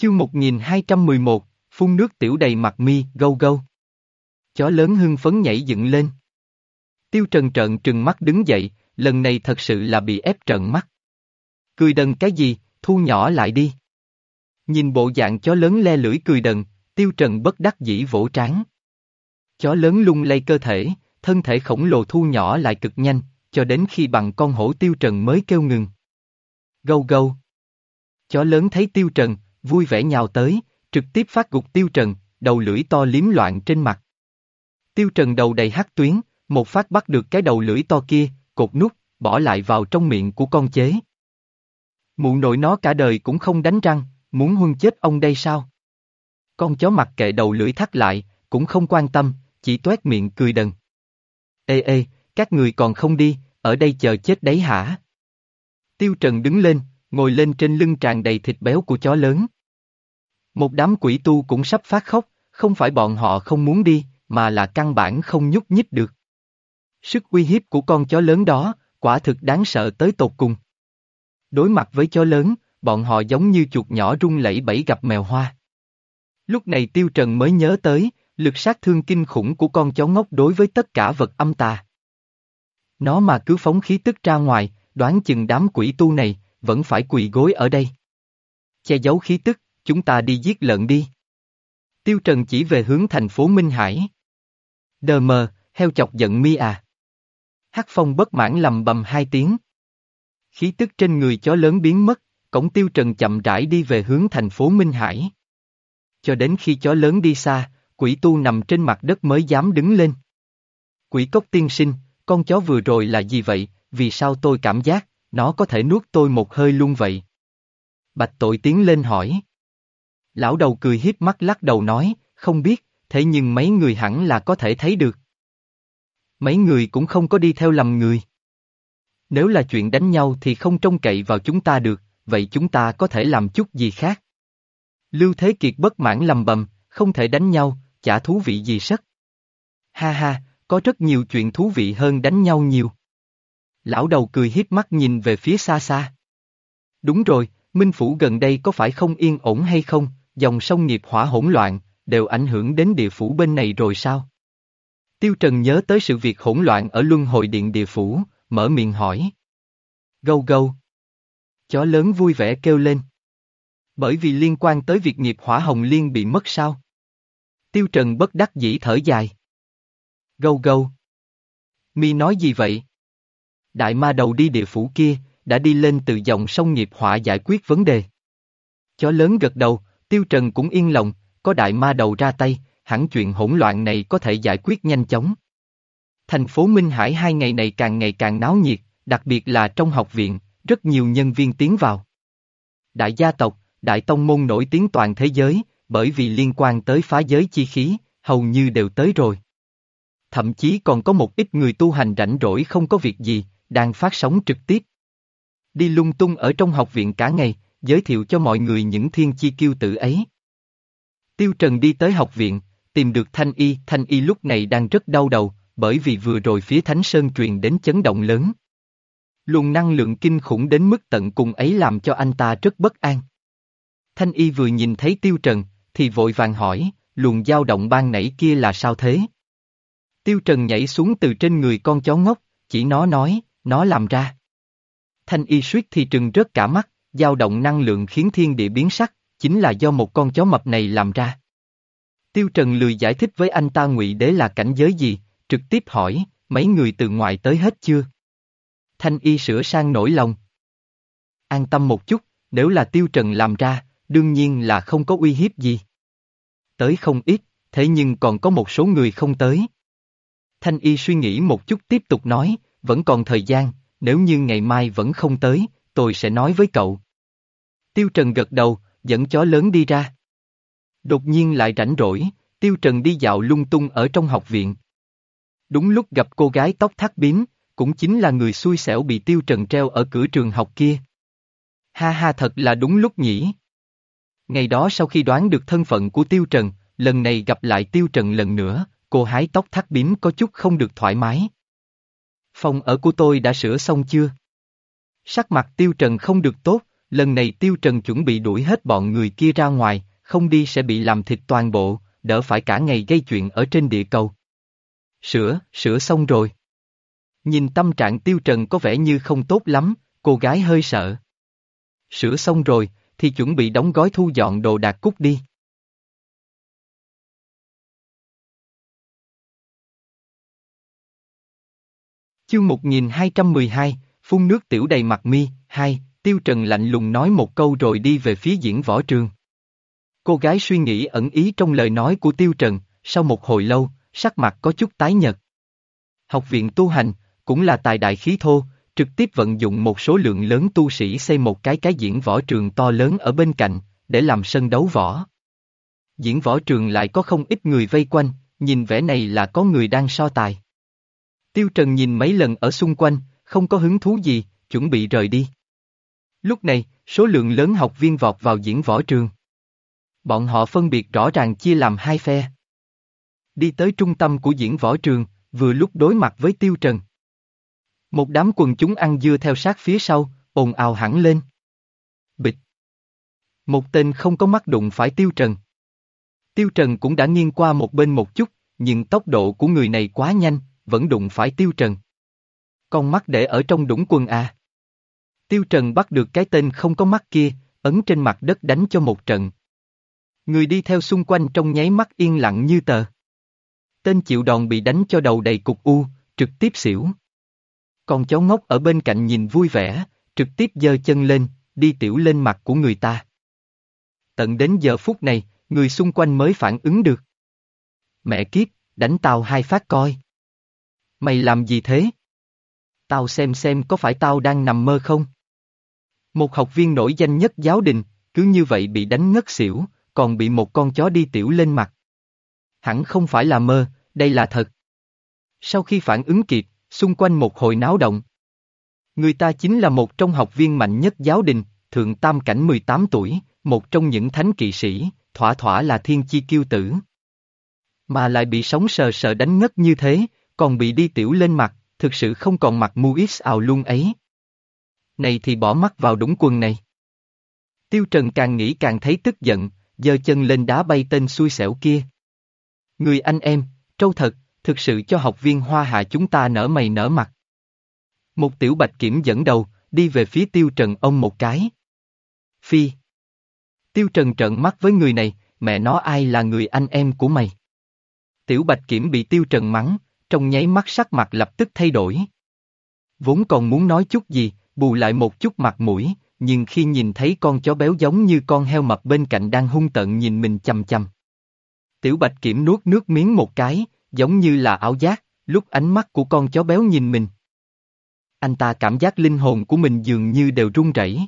Chương 1211, phun nước tiểu đầy mặt mi, gâu gâu. Chó lớn hưng phấn nhảy dựng lên. Tiêu Trần trợn trừng mắt đứng dậy, lần này thật sự là bị ép trợn mắt. Cười đần cái gì, thu nhỏ lại đi. Nhìn bộ dạng chó lớn le lưỡi cười đần, Tiêu Trần bất đắc dĩ vỗ trán. Chó lớn lung lay cơ thể, thân thể khổng lồ thu nhỏ lại cực nhanh, cho đến khi bằng con hổ Tiêu Trần mới kêu ngừng. Gâu gâu. Chó lớn thấy Tiêu Trần, vui vẻ nhào tới, trực tiếp phát gục Tiêu Trần, đầu lưỡi to liếm loạn trên mặt. Tiêu Trần đầu đầy hắc tuyến, một phát bắt được cái đầu lưỡi to kia, cột nút, bỏ lại vào trong miệng của con chế. Mụ nội nó cả đời cũng không đánh răng, muốn huân chết ông đây sao? Con chó mặc kệ đầu lưỡi thắt lại, cũng không quan tâm, chỉ toét miệng cười đần. Ê ê, các người còn không đi, ở đây chờ chết đấy hả? Tiêu Trần đứng lên, ngồi lên trên lưng tràn đầy thịt béo của chó lớn. Một đám quỷ tu cũng sắp phát khóc, không phải bọn họ không muốn đi, mà là căn bản không nhúc nhích được. Sức uy hiếp của con chó lớn đó, quả thực đáng sợ tới tột cùng. Đối mặt với chó lớn, bọn họ giống như chuột nhỏ rung lẩy bẩy gặp mèo hoa. Lúc này Tiêu Trần mới nhớ tới, lực sát thương kinh khủng của con chó ngốc đối với tất cả vật âm tà. Nó mà cứ phóng khí tức ra ngoài, đoán chừng đám quỷ tu này, vẫn phải quỳ gối ở đây. Che giấu khí tức, chúng ta đi giết lợn đi. Tiêu Trần chỉ về hướng thành phố Minh Hải. Đờ mờ, heo chọc giận mi à. Hắc phong bất mãn lầm bầm hai tiếng. Khí tức trên người chó lớn biến mất, cổng Tiêu Trần chậm rãi đi về hướng thành phố Minh Hải. Cho đến khi chó lớn đi xa, quỷ tu nằm trên mặt đất mới dám đứng lên. Quỷ cốc tiên sinh, con chó vừa rồi là gì vậy, vì sao tôi cảm giác, nó có thể nuốt tôi một hơi luôn vậy? Bạch tội tiến lên hỏi. Lão đầu cười hiếp mắt lắc đầu nói, không biết, thế nhưng mấy người hẳn là có thể thấy được. Mấy người cũng không có đi theo lầm người. Nếu là chuyện đánh nhau thì không trông cậy vào chúng ta được, vậy chúng ta có thể làm chút gì khác. Lưu Thế Kiệt bất mãn lầm bầm, không thể đánh nhau, chả thú vị gì sắc. Ha ha, có rất nhiều chuyện thú vị hơn đánh nhau nhiều. Lão đầu cười hiếp mắt nhìn về phía xa xa. Đúng rồi, Minh Phủ gần đây có phải không yên ổn hay không, dòng sông nghiệp hỏa hỗn loạn, đều ảnh hưởng đến địa phủ bên này rồi sao? Tiêu Trần nhớ tới sự việc hỗn loạn ở luân hồi điện địa phủ, mở miệng hỏi. Gâu gâu. Chó lớn vui vẻ kêu lên. Bởi vì liên quan tới việc nghiệp hỏa hồng liên bị mất sao? Tiêu Trần bất đắc dĩ thở dài. Gâu gâu. Mi nói gì vậy? Đại ma đầu đi địa phủ kia, đã đi lên từ dòng sông nghiệp hỏa giải quyết vấn đề. Chó lớn gật đầu, Tiêu Trần cũng yên lòng, có đại ma đầu ra tay, hẳn chuyện hỗn loạn này có thể giải quyết nhanh chóng. Thành phố Minh Hải hai ngày này càng ngày càng náo nhiệt, đặc biệt là trong học viện, rất nhiều nhân viên tiến vào. Đại gia tộc, đại tông môn nổi tiếng toàn thế giới, bởi vì liên quan tới phá giới chi khí, hầu như đều tới rồi. Thậm chí còn có một ít người tu hành rảnh rỗi không có việc gì, đang phát sóng trực tiếp. Đi lung tung ở trong học viện cả ngày, giới thiệu cho mọi người những thiên chi kiêu tử ấy. Tiêu Trần đi tới học viện, tìm được Thanh Y, Thanh Y lúc này đang rất đau đầu, bởi vì vừa rồi phía Thánh Sơn truyền đến chấn động lớn. Luồng năng lượng kinh khủng đến mức tận cùng ấy làm cho anh ta rất bất an. Thanh Y vừa nhìn thấy Tiêu Trần, thì vội vàng hỏi, luồng dao động ban nãy kia là sao thế? Tiêu Trần nhảy xuống từ trên người con chó ngốc, chỉ nó nói, nó làm ra. Thanh Y suýt thì trừng rớt cả mắt, dao động năng lượng khiến thiên địa biến sắc, chính là do một con chó mập này làm ra. Tiêu Trần lười giải thích với anh ta ngụy đế là cảnh giới gì, trực tiếp hỏi, mấy người từ ngoài tới hết chưa? Thanh y sửa sang nổi lòng. An tâm một chút, nếu là Tiêu Trần làm ra, đương nhiên là không có uy hiếp gì. Tới không ít, thế nhưng còn có một số người không tới. Thanh y suy nghĩ một chút tiếp tục nói, vẫn còn thời gian, nếu như ngày mai vẫn không tới, tôi sẽ nói với cậu. Tiêu Trần gật đầu, dẫn chó lớn đi ra. Đột nhiên lại rảnh rỗi, Tiêu Trần đi dạo lung tung ở trong học viện. Đúng lúc gặp cô gái tóc thắt bím, cũng chính là người xui xẻo bị Tiêu Trần treo ở cửa trường học kia. Ha ha thật là đúng lúc nhỉ. Ngày đó sau khi đoán được thân phận của Tiêu Trần, lần này gặp lại Tiêu Trần lần nữa, cô hái tóc thắt bím có chút không được thoải mái. Phòng ở của tôi đã sửa xong chưa? Sắc mặt Tiêu Trần không được tốt, lần này Tiêu Trần chuẩn bị đuổi hết bọn người kia ra ngoài, không đi sẽ bị làm thịt toàn bộ, đỡ phải cả ngày gây chuyện ở trên địa cầu. Sửa, sửa xong rồi. Nhìn tâm trạng Tiêu Trần có vẻ như không tốt lắm, cô gái hơi sợ. Sửa xong rồi, thì chuẩn bị đóng gói thu dọn đồ đạc cút đi. Chương 1212, phun nước tiểu đầy mặt mi, hai, Tiêu Trần lạnh lùng nói một câu rồi đi về phía diễn võ trường. Cô gái suy nghĩ ẩn ý trong lời nói của Tiêu Trần, sau một hồi lâu, sắc mặt có chút tái nhợt. Học viện tu hành, cũng là tài đại khí thô, trực tiếp vận dụng một số lượng lớn tu sĩ xây một cái cái diễn võ trường to lớn ở bên cạnh, để làm sân đấu võ. Diễn võ trường lại có không ít người vây quanh, nhìn vẻ này là có người đang so tài. Tiêu Trần nhìn mấy lần ở xung quanh, không có hứng thú gì, chuẩn bị rời đi. Lúc này, số lượng lớn học viên vọt vào diễn võ trường. Bọn họ phân biệt rõ ràng chia làm hai phe. Đi tới trung tâm của diễn võ trường, vừa lúc đối mặt với Tiêu Trần. Một đám quần chúng ăn dưa theo sát phía sau, ồn ào hẳn lên. Bịch. Một tên không có mắt đụng phải Tiêu Trần. Tiêu Trần cũng đã nghiêng qua một bên một chút, nhưng tốc độ của người này quá nhanh, vẫn đụng phải Tiêu Trần. Con mắt để ở trong đũng quần à. Tiêu Trần bắt được cái tên không có mắt kia, ấn trên mặt đất đánh cho một trận. Người đi theo xung quanh trong nháy mắt yên lặng như tờ. Tên chịu đòn bị đánh cho đầu đầy cục u, trực tiếp xỉu. Còn cháu ngốc ở bên cạnh nhìn vui vẻ, trực tiếp giơ chân lên, đi tiểu lên mặt của người ta. Tận đến giờ phút này, người xung quanh mới phản ứng được. Mẹ kiếp, đánh tao hai phát coi. Mày làm gì thế? Tao xem xem có phải tao đang nằm mơ không? Một học viên nổi danh nhất giáo đình, cứ như vậy bị đánh ngất xỉu, còn bị một con chó đi tiểu lên mặt. Hẳn không phải là mơ, đây là thật. Sau khi phản ứng kịp, xung quanh một hồi náo động. Người ta chính là một trong học viên mạnh nhất giáo đình, thượng tam cảnh 18 tuổi, một trong những thánh kỵ sĩ, thỏa thỏa là thiên chi kiêu tử. Mà lại bị sống sờ sờ đánh ngất như thế, còn bị đi tiểu lên mặt, thực sự không còn mặt Muis ít ào luôn ấy. Này thì bỏ mắt vào đúng quần này. Tiêu Trần càng nghĩ càng thấy tức giận, giơ chân lên đá bay tên xui xẻo kia. Người anh em, trâu thật, thực sự cho học viên hoa hạ chúng ta nở mày nở mặt. Một tiểu bạch kiểm dẫn đầu, đi về phía tiêu trần ông một cái. Phi. Tiêu trần trợn mắt với người này, mẹ nó ai là người anh em của mày. Tiểu bạch kiểm bị tiêu trần mắng, trong nháy mắt sắc mặt lập tức thay đổi. Vốn còn muốn nói chút gì, bù lại một chút mặt mũi, nhưng khi nhìn thấy con chó béo giống như con heo mập bên cạnh đang hung tận nhìn mình chăm chăm. Tiểu Bạch Kiểm nuốt nước miếng một cái, giống như là ảo giác, lúc ánh mắt của con chó béo nhìn mình. Anh ta cảm giác linh hồn của mình dường như đều run rẩy.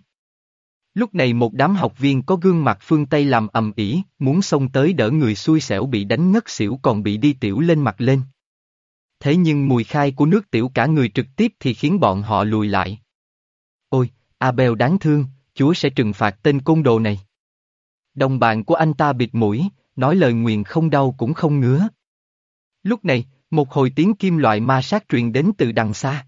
Lúc này một đám học viên có gương mặt phương Tây làm ầm ĩ, muốn xông tới đỡ người xui xẻo bị đánh ngất xỉu còn bị đi tiểu lên mặt lên. Thế nhưng mùi khai của nước tiểu cả người trực tiếp thì khiến bọn họ lùi lại. Ôi, Abel đáng thương, Chúa sẽ trừng phạt tên côn đồ này. Đồng bạn của anh ta bịt mũi, nói lời nguyện không đau cũng không ngứa. Lúc này, một hồi tiếng kim loại ma sát truyền đến từ đằng xa.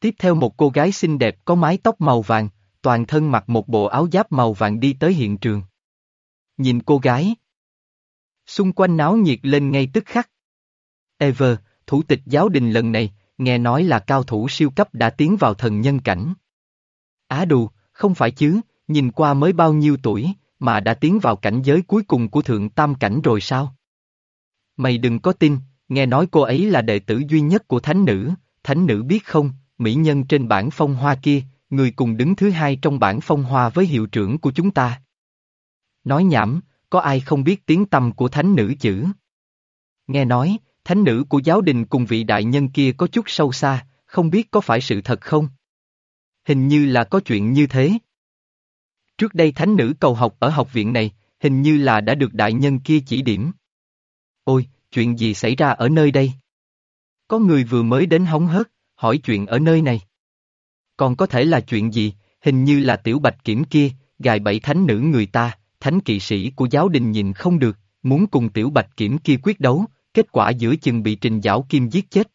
Tiếp theo một cô gái xinh đẹp có mái tóc màu vàng, toàn thân mặc một bộ áo giáp màu vàng đi tới hiện trường. Nhìn cô gái. Xung quanh náo nhiệt lên ngay tức khắc. Ever, thủ tịch giáo đình lần này, nghe nói là cao thủ siêu cấp đã tiến vào thần nhân cảnh. Á đù, không phải chứ, nhìn qua mới bao nhiêu tuổi, mà đã tiến vào cảnh giới cuối cùng của thượng tam cảnh rồi sao? Mày đừng có tin, nghe nói cô ấy là đệ tử duy nhất của thánh nữ, thánh nữ biết không, mỹ nhân trên bảng phong hoa kia, người cùng đứng thứ hai trong bảng phong hoa với hiệu trưởng của chúng ta. Nói nhảm, có ai không biết tiếng tâm của thánh nữ chữ? Nghe nói, thánh nữ của giáo đình cùng vị đại nhân kia có chút sâu xa, không biết có phải sự thật không? Hình như là có chuyện như thế. Trước đây thánh nữ cầu học ở học viện này, hình như là đã được đại nhân kia chỉ điểm. Ôi, chuyện gì xảy ra ở nơi đây? Có người vừa mới đến hóng hớt, hỏi chuyện ở nơi này. Còn có thể là chuyện gì, hình như là tiểu bạch kiểm kia, gài bẫy thánh nữ người ta, thánh kỵ sĩ của giáo đình nhìn không được, muốn cùng tiểu bạch kiểm kia quyết đấu, kết quả giữa chừng bị trình giảo kim giết chết.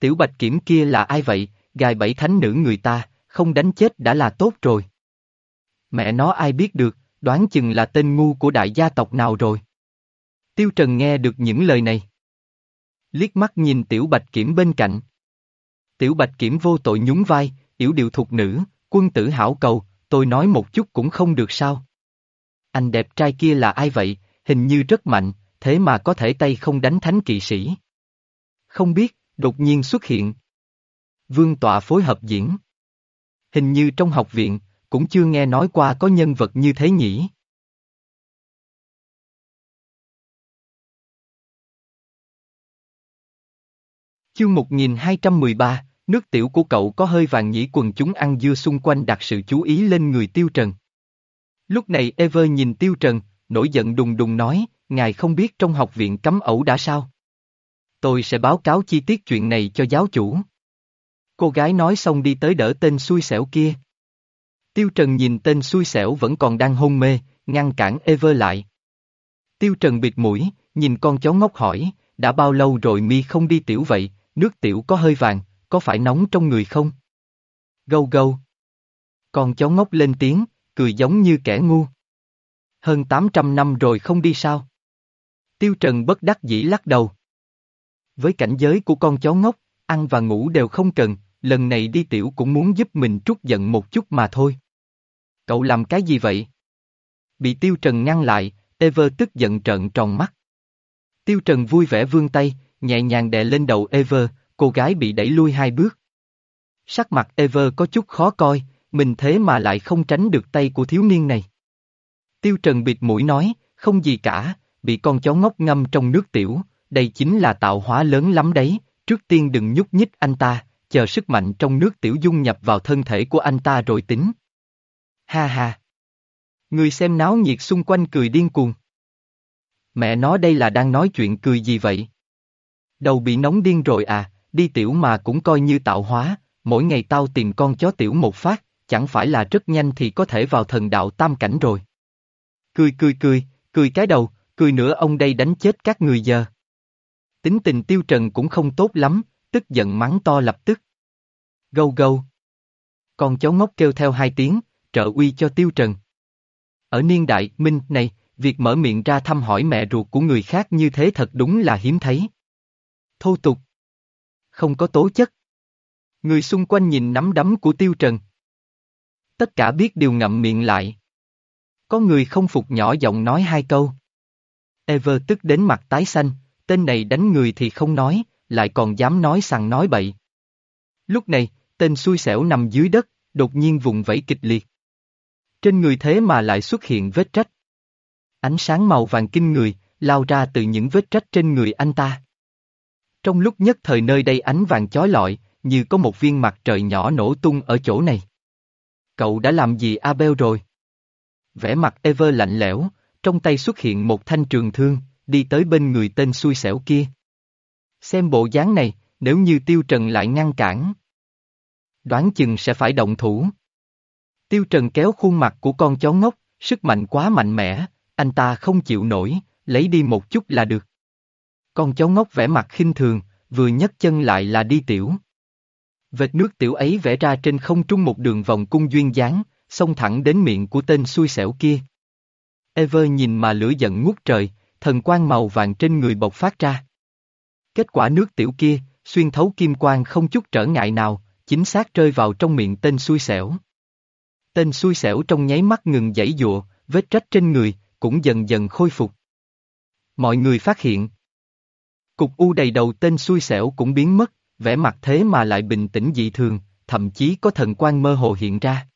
Tiểu bạch kiểm kia là ai vậy, gài bẫy thánh nữ người ta, không đánh chết đã là tốt rồi. Mẹ nó ai biết được, đoán chừng là tên ngu của đại gia tộc nào rồi. Tiêu Trần nghe được những lời này. Liếc mắt nhìn Tiểu Bạch Kiểm bên cạnh. Tiểu Bạch Kiểm vô tội nhún vai, yểu điệu thuộc nữ, quân tử hảo cầu, tôi nói một chút cũng không được sao. Anh đẹp trai kia là ai vậy, hình như rất mạnh, thế mà có thể tay không đánh thánh kỵ sĩ. Không biết, đột nhiên xuất hiện. Vương tọa phối hợp diễn. Hình như trong học viện, cũng chưa nghe nói qua có nhân vật như thế nhỉ. Chương 1213, nước tiểu của cậu có hơi vàng nhĩ quần chúng ăn dưa xung quanh đặt sự chú ý lên người Tiêu Trần. Lúc này Ever nhìn Tiêu Trần, nổi giận đùng đùng nói, ngài không biết trong học viện cấm ẩu đã sao? Tôi sẽ báo cáo chi tiết chuyện này cho giáo chủ. Cô gái nói xong đi tới đỡ tên xui xẻo kia. Tiêu Trần nhìn tên xui xẻo vẫn còn đang hôn mê, ngăn cản Ever lại. Tiêu Trần bịt mũi, nhìn con chó ngốc hỏi, đã bao lâu rồi mi không đi tiểu vậy, nước tiểu có hơi vàng, có phải nóng trong người không? Gâu gâu. Con chó ngốc lên tiếng, cười giống như kẻ ngu. Hơn 800 năm rồi không đi sao? Tiêu Trần bất đắc dĩ lắc đầu. Với cảnh giới của con chó ngốc, ăn và ngủ đều không cần, lần này đi tiểu cũng muốn giúp mình trút giận một chút mà thôi. Cậu làm cái gì vậy? Bị Tiêu Trần ngăn lại, Ever tức giận trợn tròn mắt. Tiêu Trần vui vẻ vươn tay, nhẹ nhàng đè lên đầu Ever, cô gái bị đẩy lui hai bước. Sắc mặt Ever có chút khó coi, mình thế mà lại không tránh được tay của thiếu niên này. Tiêu Trần bịt mũi nói, không gì cả, bị con chó ngốc ngâm trong nước tiểu, đây chính là tạo hóa lớn lắm đấy, trước tiên đừng nhúc nhích anh ta, chờ sức mạnh trong nước tiểu dung nhập vào thân thể của anh ta rồi tính. Ha ha! Người xem náo nhiệt xung quanh cười điên cuồng. Mẹ nó đây là đang nói chuyện cười gì vậy? Đầu bị nóng điên rồi à, đi tiểu mà cũng coi như tạo hóa, mỗi ngày tao tìm con chó tiểu một phát, chẳng phải là rất nhanh thì có thể vào thần đạo tam cảnh rồi. Cười cười cười, cười cái đầu, cười nữa ông đây đánh chết các người giờ. Tính tình tiêu trần cũng không tốt lắm, tức giận mắng to lập tức. Gâu gâu. Con cháu ngốc kêu theo hai tiếng, trợ uy cho tiêu trần. Ở niên đại, minh, này, việc mở miệng ra thăm hỏi mẹ ruột của người khác như thế thật đúng là hiếm thấy. Thô tục. Không có tố chất. Người xung quanh nhìn nắm đấm của tiêu trần. Tất cả biết điều ngậm miệng lại. Có người không phục nhỏ giọng nói hai câu. Ever tức đến mặt tái xanh, tên này đánh người thì không nói, lại còn dám nói sằng nói bậy. Lúc này, tên xui xẻo nằm dưới đất, đột nhiên vùng vẫy kịch liệt. Trên người thế mà lại xuất hiện vết trách. Ánh sáng màu vàng kinh người, lao ra từ những vết trách trên người anh ta. Trong lúc nhất thời nơi đây ánh vàng chói lọi, như có một viên mặt trời nhỏ nổ tung ở chỗ này. Cậu đã làm gì Abel rồi? Vẻ mặt Ever lạnh lẽo, trong tay xuất hiện một thanh trường thương, đi tới bên người tên xui xẻo kia. Xem bộ dáng này, nếu như Tiêu Trần lại ngăn cản. Đoán chừng sẽ phải động thủ. Tiêu Trần kéo khuôn mặt của con chó ngốc, sức mạnh quá mạnh mẽ, anh ta không chịu nổi, lấy đi một chút là được. Con chó ngốc vẽ mặt khinh thường, vừa nhấc chân lại là đi tiểu. Vệt nước tiểu ấy vẽ ra trên không trung một đường vòng cung duyên dáng, xông thẳng đến miệng của tên xui xẻo kia. Ever nhìn mà lửa giận ngút trời, thần quang màu vàng trên người bộc phát ra. Kết quả nước tiểu kia, xuyên thấu kim quang không chút trở ngại nào, chính xác rơi vào trong miệng tên xui xẻo. Tên xui xẻo trong nháy mắt ngừng giãy dụa, vết trách trên người, cũng dần dần khôi phục. Mọi người phát hiện. Cục u đầy đầu tên xui xẻo cũng biến mất, vẻ mặt thế mà lại bình tĩnh dị thường, thậm chí có thần quan mơ hồ hiện ra.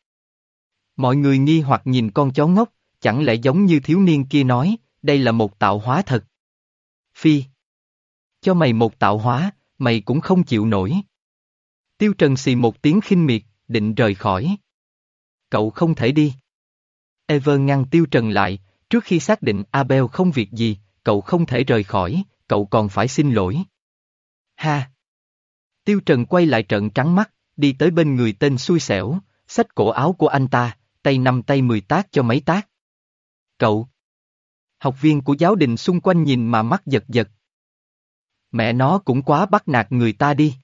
Mọi người nghi hoặc nhìn con chó ngốc, chẳng lẽ giống như thiếu niên kia nói, đây là một tạo hóa thật. Phi. Cho mày một tạo hóa, mày cũng không chịu nổi. Tiêu Trần xì một tiếng khinh miệt, định rời khỏi. Cậu không thể đi. Ever ngăn Tiêu Trần lại, trước khi xác định Abel không việc gì, cậu không thể rời khỏi, cậu còn phải xin lỗi. Ha! Tiêu Trần quay lại trận trắng mắt, đi tới bên người tên xui xẻo, xách cổ áo của anh ta, tay năm tay mười tác cho mấy tác. Cậu! Học viên của giáo đình xung quanh nhìn mà mắt giật giật. Mẹ nó cũng quá bắt nạt người ta đi.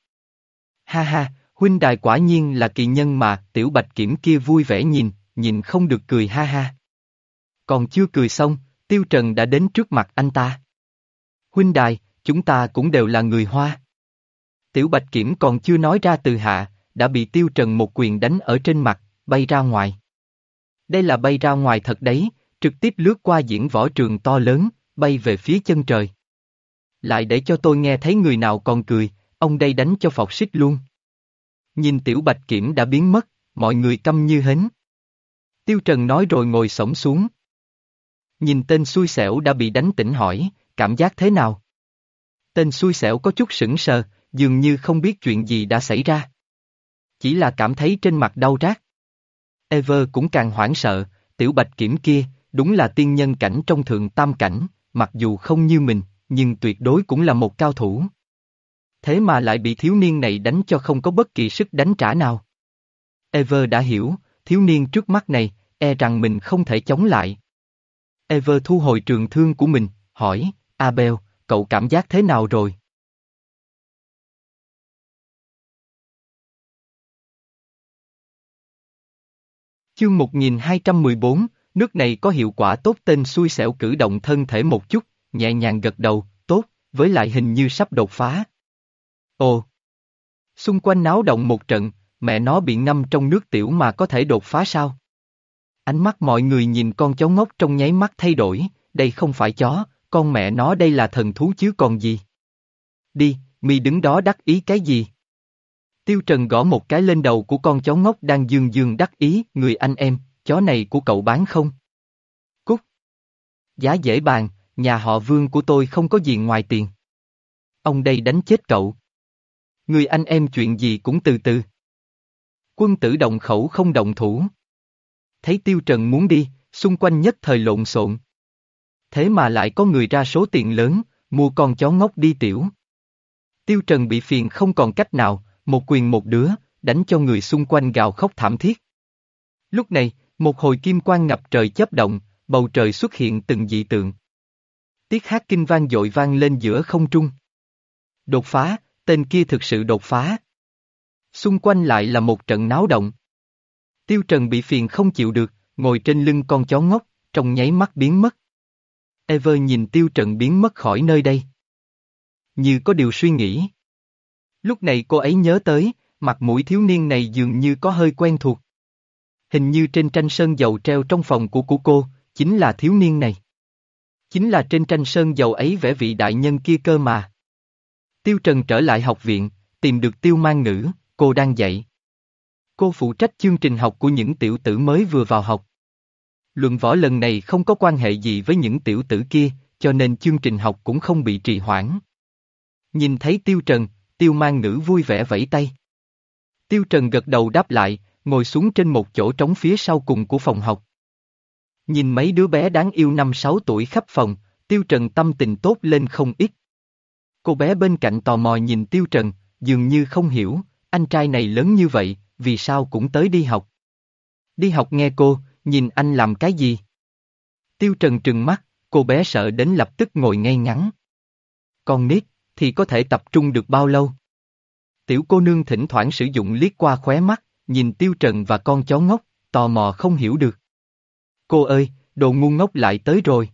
Ha ha, huynh đài quả nhiên là kỳ nhân mà, tiểu bạch kiểm kia vui vẻ nhìn, nhìn không được cười ha ha. Còn chưa cười xong, Tiêu Trần đã đến trước mặt anh ta. Huynh đài, chúng ta cũng đều là người Hoa. Tiểu Bạch Kiểm còn chưa nói ra từ hạ, đã bị Tiêu Trần một quyền đánh ở trên mặt, bay ra ngoài. Đây là bay ra ngoài thật đấy, trực tiếp lướt qua diễn võ trường to lớn, bay về phía chân trời. Lại để cho tôi nghe thấy người nào còn cười, ông đây đánh cho phọc xích luôn. Nhìn Tiểu Bạch Kiểm đã biến mất, mọi người câm như hến. Tiêu Trần nói rồi ngồi sổng xuống. Nhìn tên xui xẻo đã bị đánh tỉnh hỏi, cảm giác thế nào? Tên xui xẻo có chút sững sờ, dường như không biết chuyện gì đã xảy ra. Chỉ là cảm thấy trên mặt đau rát. Ever cũng càng hoảng sợ, tiểu bạch kiểm kia, đúng là tiên nhân cảnh trong thượng tam cảnh, mặc dù không như mình, nhưng tuyệt đối cũng là một cao thủ. Thế mà lại bị thiếu niên này đánh cho không có bất kỳ sức đánh trả nào. Ever đã hiểu, thiếu niên trước mắt này, e rằng mình không thể chống lại. Ever thu hồi trường thương của mình, hỏi, Abel, cậu cảm giác thế nào rồi? Chương 1214, nước này có hiệu quả tốt tên xui xẻo cử động thân thể một chút, nhẹ nhàng gật đầu, tốt, với lại hình như sắp đột phá. Ồ! Xung quanh náo động một trận, mẹ nó bị ngâm trong nước tiểu mà có thể đột phá sao? Ánh mắt mọi người nhìn con chó ngốc trong nháy mắt thay đổi, đây không phải chó, con mẹ nó đây là thần thú chứ còn gì. Đi, mi đứng đó đắc ý cái gì? Tiêu Trần gõ một cái lên đầu của con chó ngốc đang dương dương đắc ý, người anh em, chó này của cậu bán không? Cút! Giá dễ bàn, nhà họ vương của tôi không có gì ngoài tiền. Ông đây đánh chết cậu. Người anh em chuyện gì cũng từ từ. Quân tử động khẩu không động thủ. Thấy Tiêu Trần muốn đi, xung quanh nhất thời lộn xộn. Thế mà lại có người ra số tiền lớn, mua con chó ngốc đi tiểu. Tiêu Trần bị phiền không còn cách nào, một quyền một đứa, đánh cho người xung quanh gào khóc thảm thiết. Lúc này, một hồi kim quang ngập trời chấp động, bầu trời xuất hiện từng dị tượng. Tiết hát kinh vang dội vang lên giữa không trung. Đột phá, tên kia thực sự đột phá. Xung quanh lại là một trận náo động. Tiêu Trần bị phiền không chịu được, ngồi trên lưng con chó ngốc, trong nháy mắt biến mất. Ever nhìn Tiêu Trần biến mất khỏi nơi đây. Như có điều suy nghĩ. Lúc này cô ấy nhớ tới, mặt mũi thiếu niên này dường như có hơi quen thuộc. Hình như trên tranh sơn dầu treo trong phòng của của cô, chính là thiếu niên này. Chính là trên tranh sơn dầu ấy vẽ vị đại nhân kia cơ mà. Tiêu Trần trở lại học viện, tìm được tiêu mang ngữ, cô đang dạy. Cô phụ trách chương trình học của những tiểu tử mới vừa vào học. Luận võ lần này không có quan hệ gì với những tiểu tử kia, cho nên chương trình học cũng không bị trì hoãn. Nhìn thấy Tiêu Trần, Tiêu mang ngữ vui vẻ vẫy tay. Tiêu Trần gật đầu đáp lại, ngồi xuống trên một chỗ trống phía sau cùng của phòng học. Nhìn mấy đứa bé đáng yêu năm sáu tuổi khắp phòng, Tiêu Trần tâm tình tốt lên không ít. Cô bé bên cạnh tò mò nhìn Tiêu Trần, dường như không hiểu, anh trai này lớn như vậy, vì sao cũng tới đi học. Đi học nghe cô, nhìn anh làm cái gì? Tiêu Trần trừng mắt, cô bé sợ đến lập tức ngồi ngay ngắn. Con nít, thì có thể tập trung được bao lâu? Tiểu cô nương thỉnh thoảng sử dụng liếc qua khóe mắt, nhìn Tiêu Trần và con chó ngốc, tò mò không hiểu được. Cô ơi, đồ ngu ngốc lại tới rồi.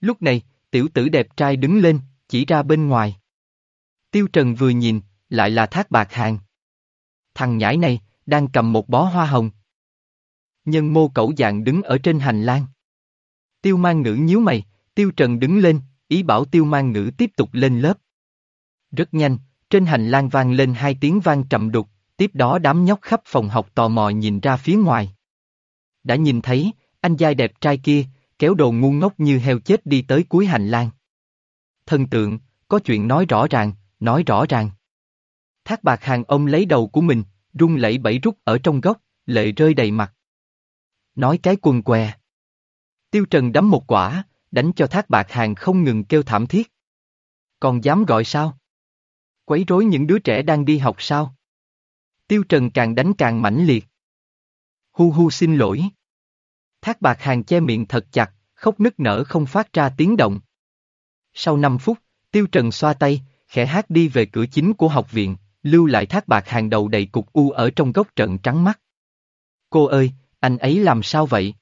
Lúc này, tiểu tử đẹp trai đứng lên, chỉ ra bên ngoài. Tiêu Trần vừa nhìn, lại là thác bạc hàng. Thằng nhãi này, đang cầm một bó hoa hồng. Nhân mô cẩu dạng đứng ở trên hành lang. Tiêu mang ngữ nhíu mày, Tiêu Trần đứng lên, ý bảo Tiêu mang ngữ tiếp tục lên lớp. Rất nhanh, trên hành lang vang lên hai tiếng vang trầm đục, tiếp đó đám nhóc khắp phòng học tò mò nhìn ra phía ngoài. Đã nhìn thấy, anh giai đẹp trai kia, kéo đồ ngu ngốc như heo chết đi tới cuối hành lang. Thần tượng, có chuyện nói rõ ràng, nói rõ ràng. Thác bạc hàng ông lấy đầu của mình, rung lẩy bẩy rút ở trong góc, lệ rơi đầy mặt. Nói cái quần què. Tiêu Trần đấm một quả, đánh cho thác bạc hàng không ngừng kêu thảm thiết. Còn dám gọi sao? Quấy rối những đứa trẻ đang đi học sao? Tiêu Trần càng đánh càng mãnh liệt. Hu hu xin lỗi. Thác bạc hàng che miệng thật chặt, khóc nức nở không phát ra tiếng động. Sau 5 phút, Tiêu Trần xoa tay, khẽ hát đi về cửa chính của học viện, lưu lại thác bạc hàng đầu đầy cục u ở trong góc trận trắng mắt. Cô ơi, anh ấy làm sao vậy?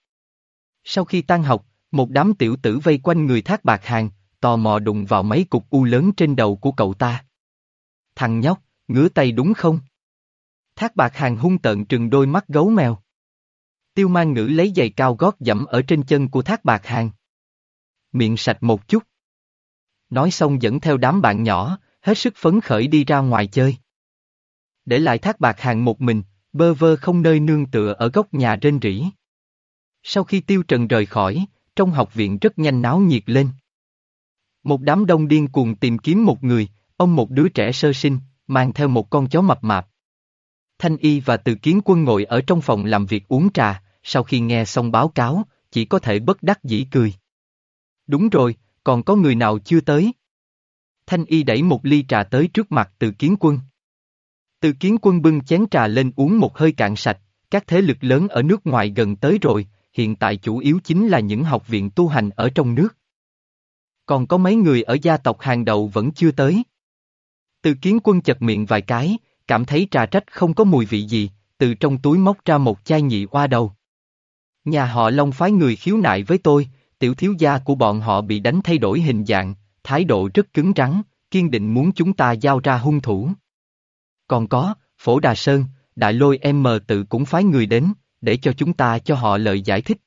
Sau khi tan học, một đám tiểu tử vây quanh người thác bạc hàng, tò mò đụng vào mấy cục u lớn trên đầu của cậu ta. Thằng nhóc, ngứa tay đúng không? Thác bạc hàng hung tợn trừng đôi mắt gấu mèo. Tiêu mang ngữ lấy giày cao gót dẫm ở trên chân của thác bạc hàng. Miệng sạch một chút. Nói xong dẫn theo đám bạn nhỏ, hết sức phấn khởi đi ra ngoài chơi. Để lại thác bạc hàng một mình, bơ vơ không nơi nương tựa ở góc nhà trên rỉ. Sau khi tiêu trần rời khỏi, trong học viện rất nhanh náo nhiệt lên. Một đám đông điên cuồng tìm kiếm một người, ông một đứa trẻ sơ sinh, mang theo một con chó mập mạp. Thanh Y và Từ Kiến Quân ngồi ở trong phòng làm việc uống trà, sau khi nghe xong báo cáo, chỉ có thể bất đắc dĩ cười. Đúng rồi, còn có người nào chưa tới? Thanh Y đẩy một ly trà tới trước mặt Từ Kiến Quân. Từ Kiến Quân bưng chén trà lên uống một hơi cạn sạch, các thế lực lớn ở nước ngoài gần tới rồi, hiện tại chủ yếu chính là những học viện tu hành ở trong nước. Còn có mấy người ở gia tộc hàng đầu vẫn chưa tới. Từ kiến quân chật miệng vài cái, cảm thấy trà trách không có mùi vị gì, từ trong túi móc ra một chai nhị oa đầu. Nhà họ Long phái người khiếu nại với tôi, tiểu thiếu gia của bọn họ bị đánh thay đổi hình dạng, thái độ rất cứng rắn, kiên định muốn chúng ta giao ra hung thủ. Còn có, Phổ Đà Sơn, Đại Lôi em mờ tự cũng phái người đến, để cho chúng ta cho họ lời giải thích.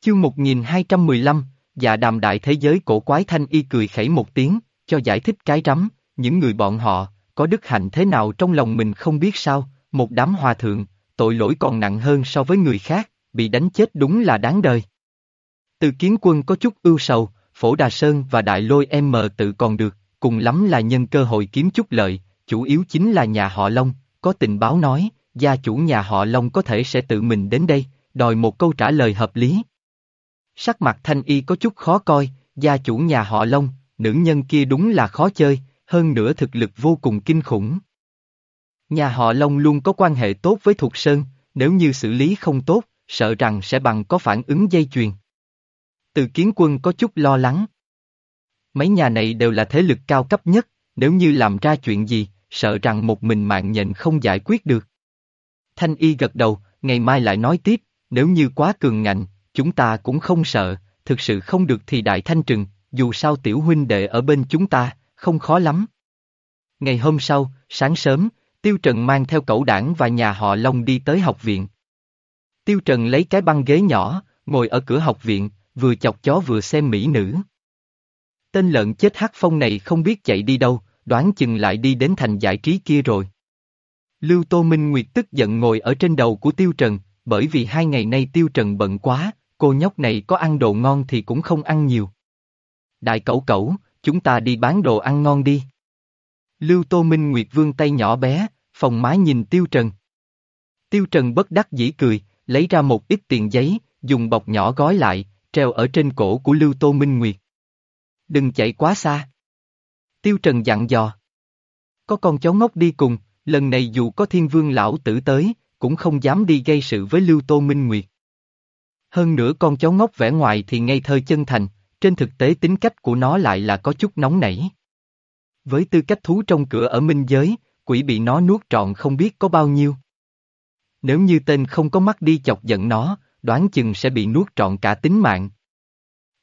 Chương 1215, dạ đàm đại thế giới cổ quái thanh y cười khẩy một tiếng, cho giải thích cái rắm, những người bọn họ, có đức hạnh thế nào trong lòng mình không biết sao, một đám hòa thượng, tội lỗi còn nặng hơn so với người khác, bị đánh chết đúng là đáng đời. Từ kiến quân có chút ưu sầu, phổ đà sơn và đại lôi em mờ tự còn được, cùng lắm là nhân cơ hội kiếm chút lợi, chủ yếu chính là nhà họ Long, có tình báo nói, gia chủ nhà họ Long có thể sẽ tự mình đến đây, đòi một câu trả lời hợp lý. Sắc mặt thanh y có chút khó coi, gia chủ nhà họ Long, nữ nhân kia đúng là khó chơi, hơn nữa thực lực vô cùng kinh khủng. Nhà họ Long luôn có quan hệ tốt với Thục Sơn, nếu như xử lý không tốt, sợ rằng sẽ bằng có phản ứng dây chuyền. Từ kiến quân có chút lo lắng. Mấy nhà này đều là thế lực cao cấp nhất, nếu như làm ra chuyện gì, sợ rằng một mình mạng nhện không giải quyết được. Thanh y gật đầu, ngày mai lại nói tiếp, nếu như quá cường ngạnh, chúng ta cũng không sợ, thực sự không được thì đại thanh trừng, dù sao tiểu huynh đệ ở bên chúng ta, không khó lắm. Ngày hôm sau, sáng sớm, Tiêu Trần mang theo cậu đảng và nhà họ Long đi tới học viện. Tiêu Trần lấy cái băng ghế nhỏ, ngồi ở cửa học viện, vừa chọc chó vừa xem mỹ nữ. Tên lợn chết hắc phong này không biết chạy đi đâu, đoán chừng lại đi đến thành giải trí kia rồi. Lưu Tô Minh Nguyệt tức giận ngồi ở trên đầu của Tiêu Trần, bởi vì hai ngày nay Tiêu Trần bận quá, cô nhóc này có ăn đồ ngon thì cũng không ăn nhiều. Đại cẩu cẩu, chúng ta đi bán đồ ăn ngon đi. Lưu Tô Minh Nguyệt vương tay nhỏ bé, phòng mái nhìn Tiêu Trần. Tiêu Trần bất đắc dĩ cười, lấy ra một ít tiền giấy, dùng bọc nhỏ gói lại, treo ở trên cổ của Lưu Tô Minh Nguyệt. Đừng chạy quá xa. Tiêu Trần dặn dò. Có con cháu ngốc đi cùng, lần này dù có thiên vương lão tử tới, cũng không dám đi gây sự với Lưu Tô Minh Nguyệt. Hơn nữa con cháu ngốc vẻ ngoài thì ngây thơ chân thành, trên thực tế tính cách của nó lại là có chút nóng nảy. Với tư cách thú trong cửa ở minh giới, quỷ bị nó nuốt trọn không biết có bao nhiêu. Nếu như tên không có mắt đi chọc giận nó, đoán chừng sẽ bị nuốt trọn cả tính mạng.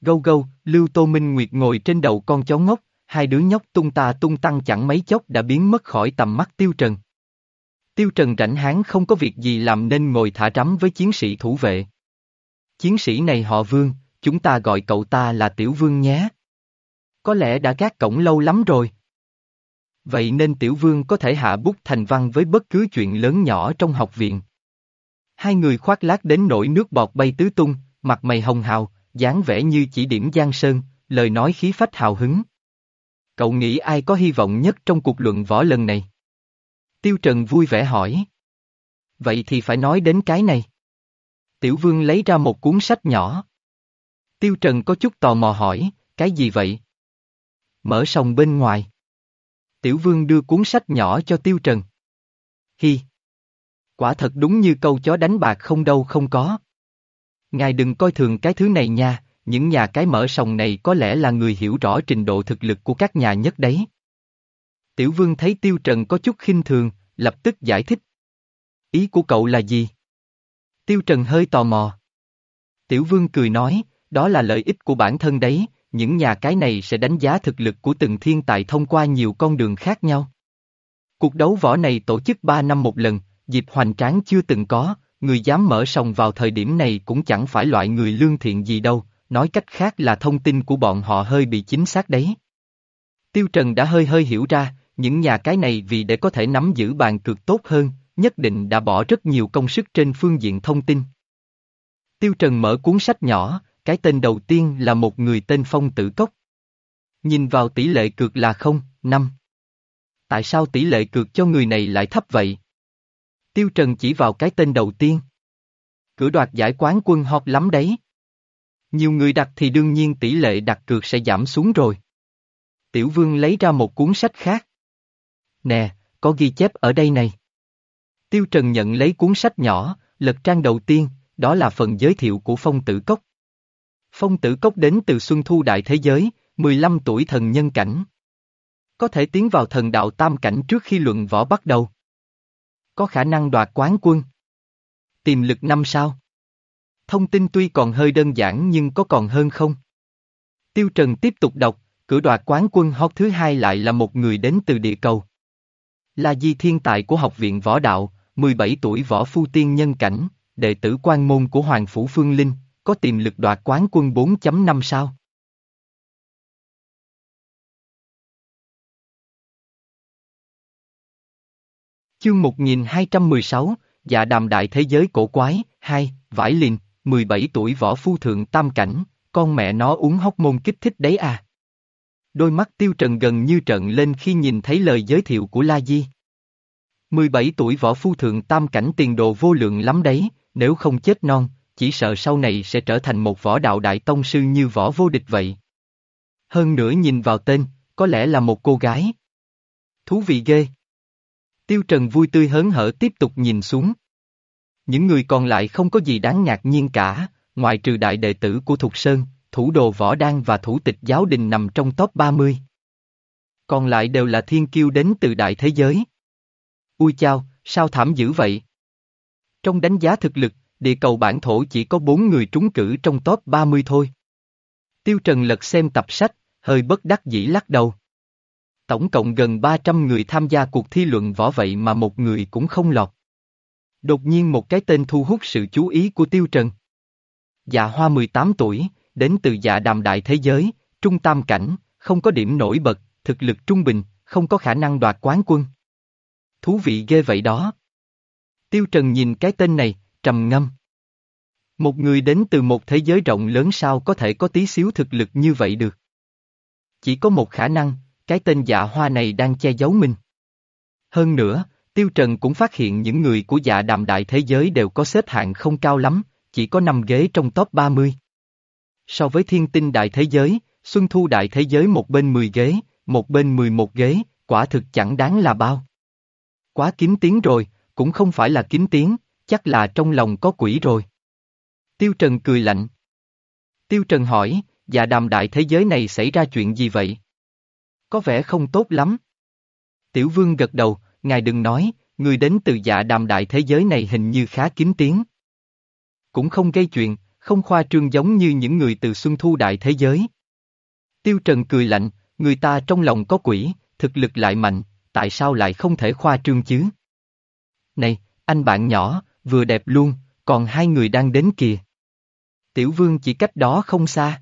Gâu gâu, Lưu Tô Minh Nguyệt ngồi trên đầu con chó ngốc, hai đứa nhóc tung ta tung tăng chẳng mấy chốc đã biến mất khỏi tầm mắt Tiêu Trần. Tiêu Trần rảnh háng không có việc gì làm nên ngồi thả rắm với chiến sĩ thủ vệ. Chiến sĩ này họ Vương, chúng ta gọi cậu ta là Tiểu Vương nhé. Có lẽ đã gác cổng lâu lắm rồi. Vậy nên Tiểu Vương có thể hạ bút thành văn với bất cứ chuyện lớn nhỏ trong học viện. Hai người khoác lác đến nỗi nước bọt bay tứ tung, mặt mày hồng hào, dáng vẻ như chỉ điểm Giang Sơn, lời nói khí phách hào hứng. Cậu nghĩ ai có hy vọng nhất trong cuộc luận võ lần này? Tiêu Trần vui vẻ hỏi. Vậy thì phải nói đến cái này. Tiểu Vương lấy ra một cuốn sách nhỏ. Tiêu Trần có chút tò mò hỏi, cái gì vậy? Mở sòng bên ngoài. Tiểu Vương đưa cuốn sách nhỏ cho Tiêu Trần. Hi. Quả thật đúng như câu chó đánh bạc không đâu không có. Ngài đừng coi thường cái thứ này nha, những nhà cái mở sòng này có lẽ là người hiểu rõ trình độ thực lực của các nhà nhất đấy. Tiểu vương thấy tiêu trần có chút khinh thường, lập tức giải thích. Ý của cậu là gì? Tiêu trần hơi tò mò. Tiểu vương cười nói, đó là lợi ích của bản thân đấy, những nhà cái này sẽ đánh giá thực lực của từng thiên tài thông qua nhiều con đường khác nhau. Cuộc đấu võ này tổ chức 3 năm một lần, dịp hoành tráng chưa từng có, người dám mở sòng vào thời điểm này cũng chẳng phải loại người lương thiện gì đâu, nói cách khác là thông tin của bọn họ hơi bị chính xác đấy. Tiêu Trần đã hơi hơi hiểu ra, những nhà cái này vì để có thể nắm giữ bàn cược tốt hơn, nhất định đã bỏ rất nhiều công sức trên phương diện thông tin. Tiêu Trần mở cuốn sách nhỏ, cái tên đầu tiên là một người tên Phong Tử Cốc. Nhìn vào tỷ lệ cược là 0, 5. Tại sao tỷ lệ cược cho người này lại thấp vậy? Tiêu Trần chỉ vào cái tên đầu tiên. Cửa đoạt giải quán quân hot lắm đấy. Nhiều người đặt thì đương nhiên tỷ lệ đặt cược sẽ giảm xuống rồi. Tiểu Vương lấy ra một cuốn sách khác. Nè, có ghi chép ở đây này. Tiêu Trần nhận lấy cuốn sách nhỏ, lật trang đầu tiên, đó là phần giới thiệu của Phong Tử Cốc. Phong Tử Cốc đến từ Xuân Thu Đại Thế Giới, 15 tuổi thần nhân cảnh. Có thể tiến vào thần đạo tam cảnh trước khi luận võ bắt đầu. Có khả năng đoạt quán quân. Tiềm lực năm sao. Thông tin tuy còn hơi đơn giản nhưng có còn hơn không? Tiêu Trần tiếp tục đọc, cử đoạt quán quân hot thứ hai lại là một người đến từ địa cầu. Là di thiên tài của học viện võ đạo, 17 tuổi võ phu tiên nhân cảnh, đệ tử quan môn của Hoàng Phủ Phương Linh, có tiềm lực đoạt quán quân 4.5 sao. Chương 1216, Dạ đàm đại thế giới cổ quái, 2, Vải Lìn, 17 tuổi võ phu thượng tam cảnh, con mẹ nó uống hóc môn kích thích đấy à. Đôi mắt tiêu trần gần như trợn lên khi nhìn thấy lời giới thiệu của La Di. 17 tuổi võ phu thượng tam cảnh tiền đồ vô lượng lắm đấy, nếu không chết non, chỉ sợ sau này sẽ trở thành một võ đạo đại tông sư như võ vô địch vậy. Hơn nữa nhìn vào tên, có lẽ là một cô gái. Thú vị ghê. Tiêu Trần vui tươi hớn hở tiếp tục nhìn xuống. Những người còn lại không có gì đáng ngạc nhiên cả, ngoài trừ đại đệ tử của Thục Sơn, thủ đồ võ đan và thủ tịch giáo đình nằm trong top 30. Còn lại đều là thiên kiêu đến từ đại thế giới. Ui chao, sao thảm dữ vậy? Trong đánh giá thực lực, địa cầu bản thổ chỉ có 4 người trúng cử trong top 30 thôi. Tiêu Trần lật xem tập sách, hơi bất đắc dĩ lắc đầu. Tổng cộng gần 300 người tham gia cuộc thi luận võ vậy mà một người cũng không lọt. Đột nhiên một cái tên thu hút sự chú ý của Tiêu Trần. Dạ Hoa 18 tuổi, đến từ dạ đàm đại thế giới, trung tam cảnh, không có điểm nổi bật, thực lực trung bình, không có khả năng đoạt quán quân. Thú vị ghê vậy đó. Tiêu Trần nhìn cái tên này, trầm ngâm. Một người đến từ một thế giới rộng lớn sao có thể có tí xíu thực lực như vậy được. Chỉ có một khả năng, cái tên dạ hoa này đang che giấu mình. Hơn nữa, Tiêu Trần cũng phát hiện những người của dạ đàm đại thế giới đều có xếp hạng không cao lắm, chỉ có 5 ghế trong top 30. So với thiên tinh đại thế giới, Xuân Thu đại thế giới một bên 10 ghế, một bên 11 ghế, quả thực chẳng đáng là bao. Quá kín tiếng rồi, cũng không phải là kín tiếng, chắc là trong lòng có quỷ rồi. Tiêu Trần cười lạnh. Tiêu Trần hỏi, dạ đàm đại thế giới này xảy ra chuyện gì vậy? Có vẻ không tốt lắm. Tiểu Vương gật đầu, ngài đừng nói, người đến từ dạ đàm đại thế giới này hình như khá kín tiếng. Cũng không gây chuyện, không khoa trương giống như những người từ Xuân Thu đại thế giới. Tiêu Trần cười lạnh, người ta trong lòng có quỷ, thực lực lại mạnh, tại sao lại không thể khoa trương chứ? Này, anh bạn nhỏ, vừa đẹp luôn, còn hai người đang đến kìa. Tiểu vương chỉ cách đó không xa.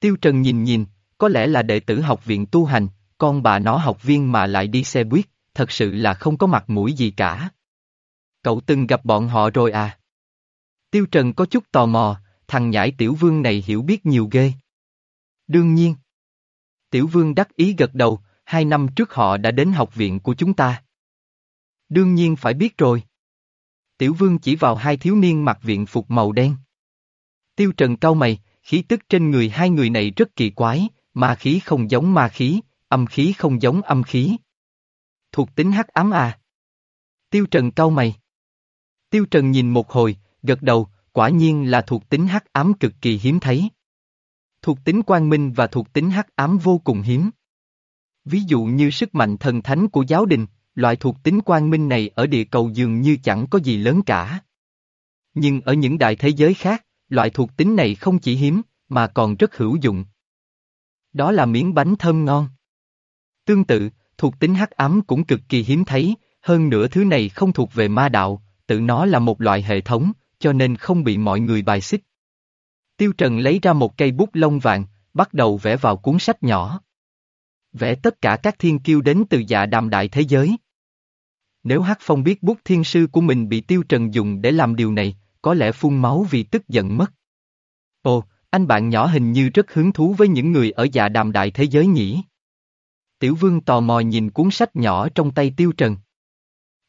Tiêu Trần nhìn nhìn, có lẽ là đệ tử học viện tu hành, con bà nó học viên mà lại đi xe buýt, thật sự là không có mặt mũi gì cả. Cậu từng gặp bọn họ rồi à? Tiêu Trần có chút tò mò, thằng nhãi tiểu vương này hiểu biết nhiều ghê. Đương nhiên. Tiểu vương đắc ý gật đầu, hai năm trước họ đã đến học viện của chúng ta. Đương nhiên phải biết rồi. Tiểu vương chỉ vào hai thiếu niên mặc viện phục màu đen. Tiêu Trần cau mày, khí tức trên người hai người này rất kỳ quái, ma khí không giống ma khí, âm khí không giống âm khí. Thuộc tính hắc ám à? Tiêu Trần cau mày. Tiêu Trần nhìn một hồi, gật đầu, quả nhiên là thuộc tính hắc ám cực kỳ hiếm thấy. Thuộc tính quang minh và thuộc tính hắc ám vô cùng hiếm. Ví dụ như sức mạnh thần thánh của giáo đình, loại thuộc tính quang minh này ở địa cầu dường như chẳng có gì lớn cả. Nhưng ở những đại thế giới khác, loại thuộc tính này không chỉ hiếm, mà còn rất hữu dụng. Đó là miếng bánh thơm ngon. Tương tự, thuộc tính hắc ám cũng cực kỳ hiếm thấy, hơn nữa thứ này không thuộc về ma đạo, tự nó là một loại hệ thống, cho nên không bị mọi người bài xích. Tiêu Trần lấy ra một cây bút lông vàng, bắt đầu vẽ vào cuốn sách nhỏ. Vẽ tất cả các thiên kiêu đến từ dạ đàm đại thế giới. Nếu Hắc Phong biết bút thiên sư của mình bị Tiêu Trần dùng để làm điều này, có lẽ phun máu vì tức giận mất. Ồ, anh bạn nhỏ hình như rất hứng thú với những người ở dạ đàm đại thế giới nhỉ. Tiểu vương tò mò nhìn cuốn sách nhỏ trong tay Tiêu Trần.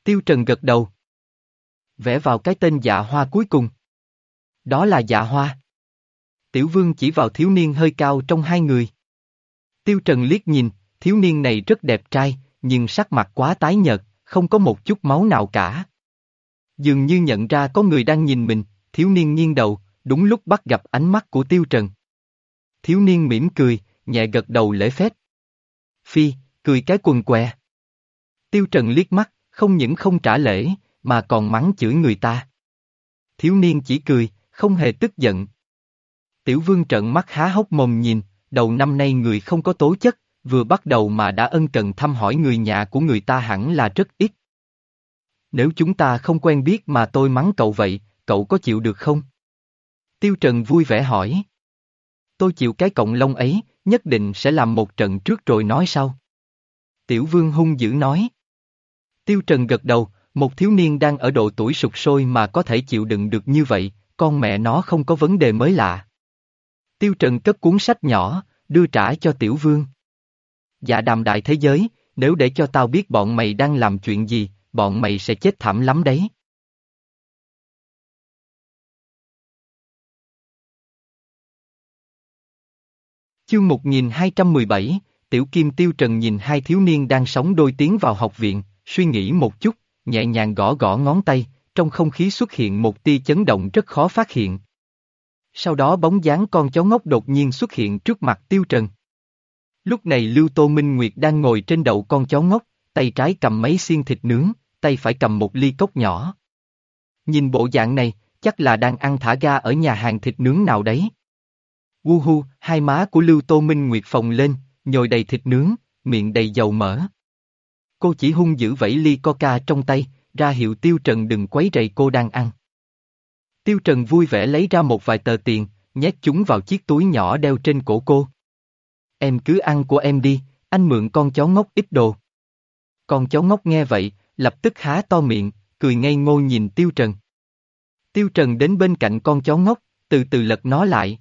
Tiêu Trần gật đầu. Vẽ vào cái tên dạ hoa cuối cùng. Đó là dạ hoa. Tiểu vương chỉ vào thiếu niên hơi cao trong hai người. Tiêu Trần liếc nhìn, thiếu niên này rất đẹp trai, nhưng sắc mặt quá tái nhợt, không có một chút máu nào cả. Dường như nhận ra có người đang nhìn mình, thiếu niên nghiêng đầu, đúng lúc bắt gặp ánh mắt của Tiêu Trần. Thiếu niên mỉm cười, nhẹ gật đầu lễ phép. Phi, cười cái quần què. Tiêu Trần liếc mắt, không những không trả lễ, mà còn mắng chửi người ta. Thiếu niên chỉ cười, không hề tức giận. Tiểu vương trợn mắt há hốc mồm nhìn, đầu năm nay người không có tố chất, vừa bắt đầu mà đã ân cần thăm hỏi người nhà của người ta hẳn là rất ít. Nếu chúng ta không quen biết mà tôi mắng cậu vậy, cậu có chịu được không? Tiêu Trần vui vẻ hỏi. Tôi chịu cái cộng lông ấy, nhất định sẽ làm một trận trước rồi nói sau. Tiểu Vương hung dữ nói. Tiêu Trần gật đầu, một thiếu niên đang ở độ tuổi sụt sôi mà có thể chịu đựng được như vậy, con mẹ nó không có vấn đề mới lạ. Tiêu Trần cất cuốn sách nhỏ, đưa trả cho Tiểu Vương. Dạ đàm đại thế giới, nếu để cho tao biết bọn mày đang làm chuyện gì, bọn mày sẽ chết thảm lắm đấy. Chương 1217, Tiểu Kim Tiêu Trần nhìn hai thiếu niên đang sống đôi tiếng vào học viện, suy nghĩ một chút, nhẹ nhàng gõ gõ ngón tay, trong không khí xuất hiện một tia chấn động rất khó phát hiện. Sau đó bóng dáng con chó ngốc đột nhiên xuất hiện trước mặt Tiêu Trần. Lúc này Lưu Tô Minh Nguyệt đang ngồi trên đầu con chó ngốc, tay trái cầm mấy xiên thịt nướng, tay phải cầm một ly cốc nhỏ. Nhìn bộ dạng này, chắc là đang ăn thả ga ở nhà hàng thịt nướng nào đấy. Wu hu, hai má của Lưu Tô Minh Nguyệt phồng lên, nhồi đầy thịt nướng, miệng đầy dầu mỡ. Cô chỉ hung giữ vẫy ly coca trong tay, ra hiệu Tiêu Trần đừng quấy rầy cô đang ăn. Tiêu Trần vui vẻ lấy ra một vài tờ tiền, nhét chúng vào chiếc túi nhỏ đeo trên cổ cô. Em cứ ăn của em đi, anh mượn con chó ngốc ít đồ. Con chó ngốc nghe vậy, lập tức há to miệng, cười ngây ngô nhìn Tiêu Trần. Tiêu Trần đến bên cạnh con chó ngốc, từ từ lật nó lại.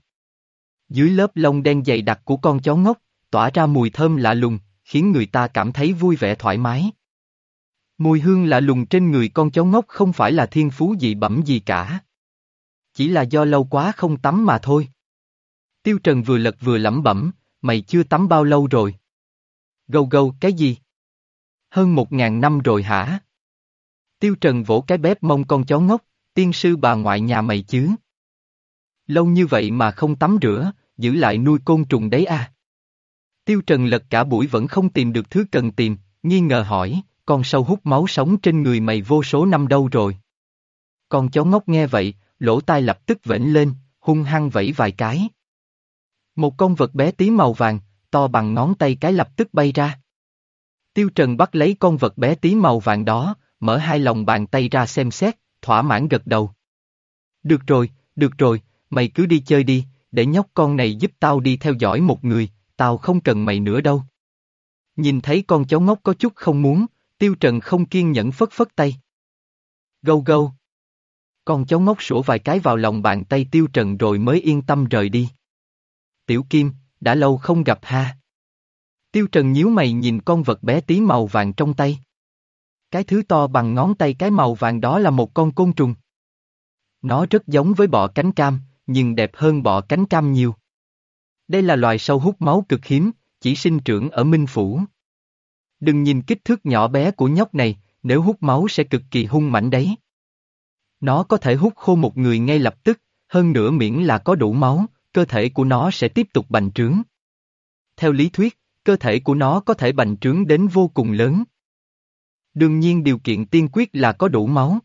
Dưới lớp lông đen dày đặc của con chó ngốc, tỏa ra mùi thơm lạ lùng, khiến người ta cảm thấy vui vẻ thoải mái. Mùi hương lạ lùng trên người con chó ngốc không phải là thiên phú dị bẩm gì cả. Chỉ là do lâu quá không tắm mà thôi. Tiêu Trần vừa lật vừa lẩm bẩm, mày chưa tắm bao lâu rồi? Gâu gâu, cái gì? Hơn một ngàn năm rồi hả? Tiêu Trần vỗ cái bếp mông con chó ngốc, tiên sư bà ngoại nhà mày chứ? Lâu như vậy mà không tắm rửa, giữ lại nuôi côn trùng đấy à? Tiêu Trần lật cả buổi vẫn không tìm được thứ cần tìm, nghi ngờ hỏi, con sâu hút máu sống trên người mày vô số năm đâu rồi? Con chó ngốc nghe vậy, lỗ tai lập tức vểnh lên, hung hăng vẫy vài cái. Một con vật bé tí màu vàng, to bằng ngón tay cái lập tức bay ra. Tiêu Trần bắt lấy con vật bé tí màu vàng đó, mở hai lòng bàn tay ra xem xét, thỏa mãn gật đầu. Được rồi, được rồi, mày cứ đi chơi đi, để nhóc con này giúp tao đi theo dõi một người, tao không cần mày nữa đâu. Nhìn thấy con cháu ngốc có chút không muốn, Tiêu Trần không kiên nhẫn phất phất tay. Gâu gâu. Con cháu ngốc sủa vài cái vào lòng bàn tay Tiêu Trần rồi mới yên tâm rời đi. Tiểu Kim, đã lâu không gặp ha. Tiêu Trần nhíu mày nhìn con vật bé tí màu vàng trong tay. Cái thứ to bằng ngón tay cái màu vàng đó là một con côn trùng. Nó rất giống với bọ cánh cam, nhưng đẹp hơn bọ cánh cam nhiều. Đây là loài sâu hút máu cực hiếm, chỉ sinh trưởng ở Minh Phủ. Đừng nhìn kích thước nhỏ bé của nhóc này, nếu hút máu sẽ cực kỳ hung mạnh đấy. Nó có thể hút khô một người ngay lập tức, hơn nữa miễn là có đủ máu, cơ thể của nó sẽ tiếp tục bành trướng. Theo lý thuyết, cơ thể của nó có thể bành trướng đến vô cùng lớn. Đương nhiên điều kiện tiên quyết là có đủ máu.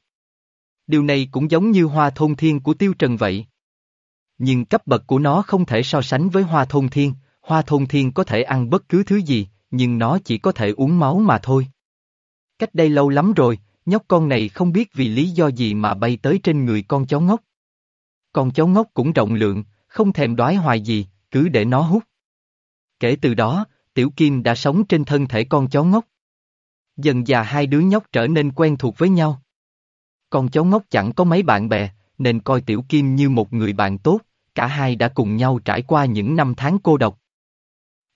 Điều này cũng giống như hoa thôn thiên của tiêu trần vậy. Nhưng cấp bậc của nó không thể so sánh với hoa thôn thiên, hoa thôn thiên có thể ăn bất cứ thứ gì, nhưng nó chỉ có thể uống máu mà thôi. Cách đây lâu lắm rồi, nhóc con này không biết vì lý do gì mà bay tới trên người con chó ngốc. Con chó ngốc cũng rộng lượng, không thèm đoái hoài gì, cứ để nó hút. Kể từ đó, Tiểu Kim đã sống trên thân thể con chó ngốc. Dần già hai đứa nhóc trở nên quen thuộc với nhau. Con chó ngốc chẳng có mấy bạn bè, nên coi Tiểu Kim như một người bạn tốt, cả hai đã cùng nhau trải qua những năm tháng cô độc.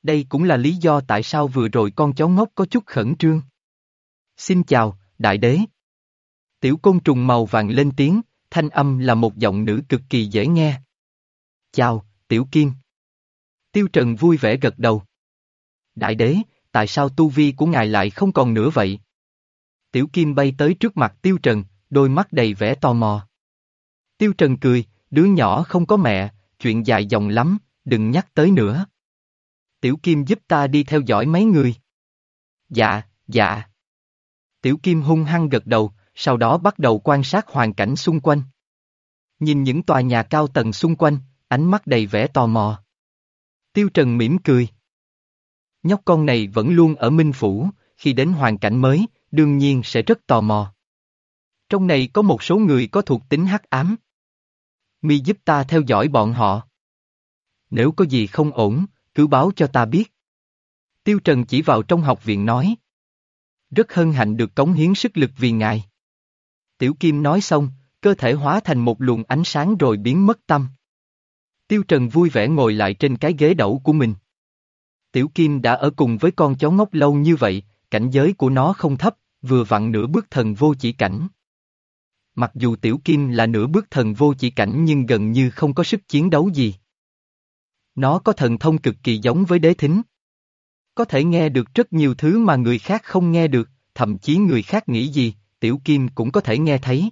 Đây cũng là lý do tại sao vừa rồi con chó ngốc có chút khẩn trương. Xin chào, đại đế. Tiểu côn trùng màu vàng lên tiếng, thanh âm là một giọng nữ cực kỳ dễ nghe. Chào, Tiểu Kim. Tiêu Trần vui vẻ gật đầu. Đại đế, tại sao tu vi của ngài lại không còn nữa vậy? Tiểu Kim bay tới trước mặt Tiêu Trần, đôi mắt đầy vẻ tò mò. Tiêu Trần cười, đứa nhỏ không có mẹ, chuyện dài dòng lắm, đừng nhắc tới nữa. Tiểu Kim giúp ta đi theo dõi mấy người. Dạ, dạ. Tiểu Kim hung hăng gật đầu, sau đó bắt đầu quan sát hoàn cảnh xung quanh. Nhìn những tòa nhà cao tầng xung quanh, ánh mắt đầy vẻ tò mò. Tiêu Trần mỉm cười. Nhóc con này vẫn luôn ở Minh Phủ, khi đến hoàn cảnh mới, đương nhiên sẽ rất tò mò. Trong này có một số người có thuộc tính hắc ám. Mi giúp ta theo dõi bọn họ. Nếu có gì không ổn, cứ báo cho ta biết. Tiêu Trần chỉ vào trong học viện nói. Rất hân hạnh được cống hiến sức lực vì ngài. Tiểu Kim nói xong, cơ thể hóa thành một luồng ánh sáng rồi biến mất tâm. Tiêu Trần vui vẻ ngồi lại trên cái ghế đẩu của mình. Tiểu Kim đã ở cùng với con chó ngốc lâu như vậy, cảnh giới của nó không thấp, vừa vặn nửa bước thần vô chỉ cảnh. Mặc dù Tiểu Kim là nửa bước thần vô chỉ cảnh nhưng gần như không có sức chiến đấu gì. Nó có thần thông cực kỳ giống với đế thính. Có thể nghe được rất nhiều thứ mà người khác không nghe được, thậm chí người khác nghĩ gì, Tiểu Kim cũng có thể nghe thấy.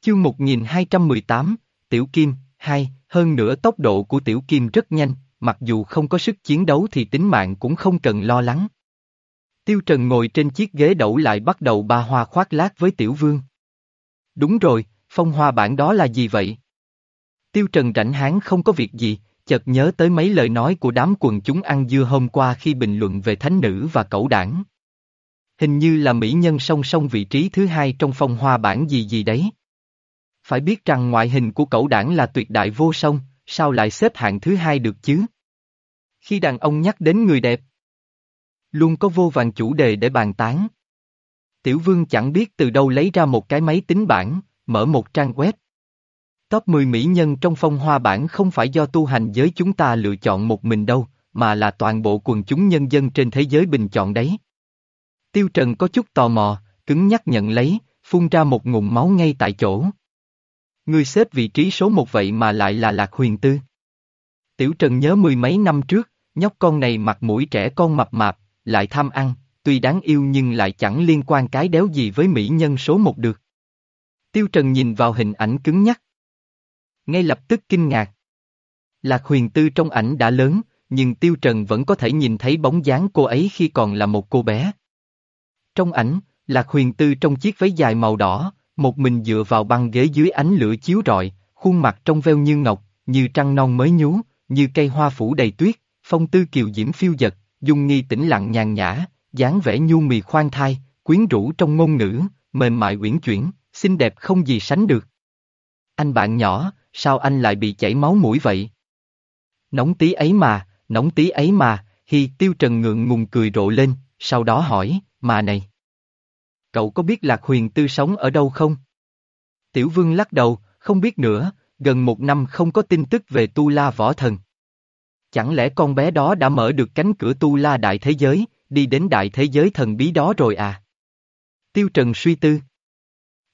Chương 1218, Tiểu Kim, 2, hơn nữa tốc độ của Tiểu Kim rất nhanh, mặc dù không có sức chiến đấu thì tính mạng cũng không cần lo lắng. Tiêu Trần ngồi trên chiếc ghế đậu lại bắt đầu ba hoa khoác lác với Tiểu Vương. Đúng rồi, phong hoa bản đó là gì vậy? Tiêu Trần rảnh Hán không có việc gì, chợt nhớ tới mấy lời nói của đám quần chúng ăn dưa hôm qua khi bình luận về thánh nữ và cẩu đảng. Hình như là mỹ nhân song song vị trí thứ hai trong phong hoa bản gì gì đấy. Phải biết rằng ngoại hình của cẩu đảng là tuyệt đại vô song, sao lại xếp hạng thứ hai được chứ? Khi đàn ông nhắc đến người đẹp, luôn có vô vàng chủ đề để bàn tán. Tiểu vương chẳng biết từ đâu lấy ra một cái máy tính bảng, mở một trang web. Top 10 mỹ nhân trong phong hoa bản không phải do tu hành giới chúng ta lựa chọn một mình đâu, mà là toàn bộ quần chúng nhân dân trên thế giới bình chọn đấy. Tiêu Trần có chút tò mò, cứng nhắc nhận lấy, phun ra một ngụm máu ngay tại chỗ. Người xếp vị trí số một vậy mà lại là Lạc Huyền Tư. Tiểu Trần nhớ mười mấy năm trước, nhóc con này mặt mũi trẻ con mập mạp, lại tham ăn, tuy đáng yêu nhưng lại chẳng liên quan cái đéo gì với mỹ nhân số một được. Tiêu Trần nhìn vào hình ảnh cứng nhắc. Ngay lập tức kinh ngạc. Lạc huyền tư trong ảnh đã lớn, nhưng Tiêu Trần vẫn có thể nhìn thấy bóng dáng cô ấy khi còn là một cô bé. Trong ảnh, Lạc huyền tư trong chiếc váy dài màu đỏ, một mình dựa vào băng ghế dưới ánh lửa chiếu rọi, khuôn mặt trong veo như ngọc, như trăng non mới nhú, như cây hoa phủ đầy tuyết, phong tư kiều diễm phiêu dật, dung nghi tĩnh lặng nhàn nhã, dáng vẻ nhu mì khoan thai, quyến rũ trong ngôn ngữ, mềm mại uyển chuyển, xinh đẹp không gì sánh được. Anh bạn nhỏ, sao anh lại bị chảy máu mũi vậy? Nóng tí ấy mà, nóng tí ấy mà, Hi tiêu trần ngượng ngùng cười rộ lên, sau đó hỏi, mà này. Cậu có biết Lạc Huyền Tư sống ở đâu không? Tiểu Vương lắc đầu, không biết nữa, gần một năm không có tin tức về Tu La Võ Thần. Chẳng lẽ con bé đó đã mở được cánh cửa Tu La Đại Thế Giới, đi đến Đại Thế Giới thần bí đó rồi à? Tiêu Trần suy tư.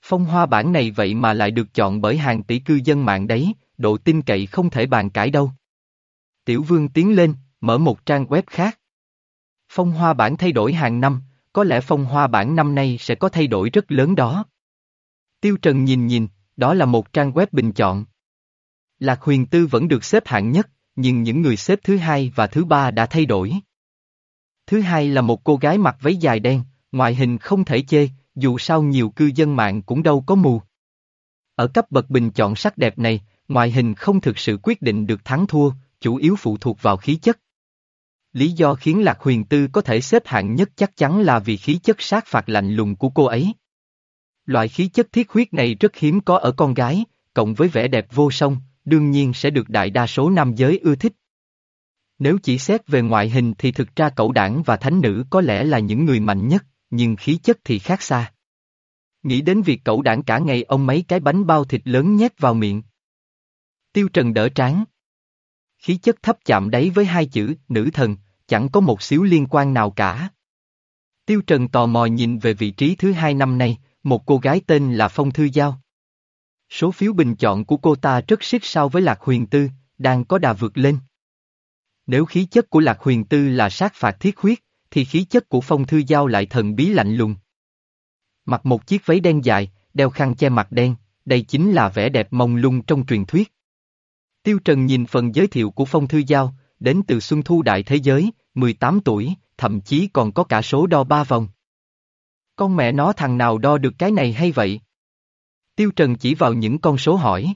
Phong hoa bản này vậy mà lại được chọn bởi hàng tỷ cư dân mạng đấy, độ tin cậy không thể bàn cãi đâu. Tiểu Vương tiến lên, mở một trang web khác. Phong hoa bản thay đổi hàng năm, có lẽ phong hoa bản năm nay sẽ có thay đổi rất lớn đó. Tiêu Trần nhìn nhìn, đó là một trang web bình chọn. Lạc huyền tư vẫn được xếp hạng nhất, nhưng những người xếp thứ hai và thứ ba đã thay đổi. Thứ hai là một cô gái mặc váy dài đen, ngoại hình không thể chê, dù sao nhiều cư dân mạng cũng đâu có mù. Ở cấp bậc bình chọn sắc đẹp này, ngoại hình không thực sự quyết định được thắng thua, chủ yếu phụ thuộc vào khí chất. Lý do khiến Lạc Huyền Tư có thể xếp hạng nhất chắc chắn là vì khí chất sát phạt lạnh lùng của cô ấy. Loại khí chất thiết huyết này rất hiếm có ở con gái, cộng với vẻ đẹp vô song, đương nhiên sẽ được đại đa số nam giới ưa thích. Nếu chỉ xét về ngoại hình thì thực ra cậu đảng và thánh nữ có lẽ là những người mạnh nhất, nhưng khí chất thì khác xa. Nghĩ đến việc cậu đảng cả ngày ông mấy cái bánh bao thịt lớn nhét vào miệng. Tiêu Trần đỡ trán. Khí chất thấp chạm đáy với hai chữ nữ thần, chẳng có một xíu liên quan nào cả. Tiêu Trần tò mò nhìn về vị trí thứ hai năm nay, một cô gái tên là Phong Thư Giao. Số phiếu bình chọn của cô ta rất xích sao với Lạc Huyền Tư, đang có đà vượt lên. Nếu khí chất của Lạc Huyền Tư là sát phạt thiết huyết, thì khí chất của Phong Thư Giao lại thần bí lạnh lùng. Mặc một chiếc váy đen dài, đeo khăn che mặt đen, đây chính là vẻ đẹp mông lung trong truyền thuyết. Tiêu Trần nhìn phần giới thiệu của Phong Thư Giao, đến từ Xuân Thu Đại Thế Giới, 18 tuổi, thậm chí còn có cả số đo ba vòng. Con mẹ nó thằng nào đo được cái này hay vậy? Tiêu Trần chỉ vào những con số hỏi.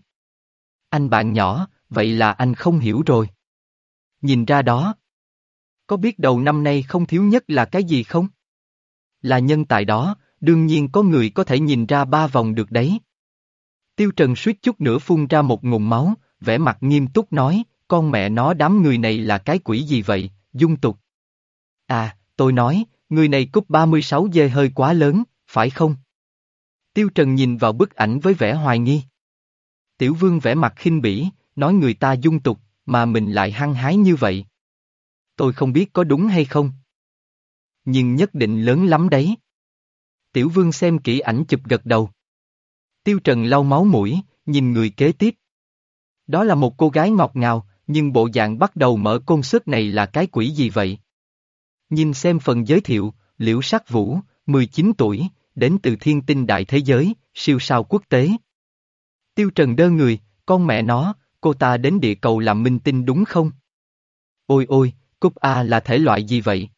Anh bạn nhỏ, vậy là anh không hiểu rồi. Nhìn ra đó. Có biết đầu năm nay không thiếu nhất là cái gì không? Là nhân tài đó, đương nhiên có người có thể nhìn ra ba vòng được đấy. Tiêu Trần suýt chút nữa phun ra một ngụm máu, vẻ mặt nghiêm túc nói, con mẹ nó đám người này là cái quỷ gì vậy, dung tục. À, tôi nói, người này cúp 36 dê hơi quá lớn, phải không? Tiêu Trần nhìn vào bức ảnh với vẻ hoài nghi. Tiểu vương vẻ mặt khinh bỉ, nói người ta dung tục, mà mình lại hăng hái như vậy. Tôi không biết có đúng hay không. Nhưng nhất định lớn lắm đấy. Tiểu vương xem kỹ ảnh chụp gật đầu. Tiêu Trần lau máu mũi, nhìn người kế tiếp. Đó là một cô gái ngọt ngào, nhưng bộ dạng bắt đầu mở công sức này là cái quỷ gì vậy? Nhìn xem phần giới thiệu, Liễu Sắc Vũ, 19 tuổi, đến từ thiên tinh đại thế giới, siêu sao quốc tế. Tiêu Trần đơ người, con mẹ nó, cô ta đến địa cầu làm minh tinh đúng không? Ôi ôi, cúp A là thể loại gì vậy?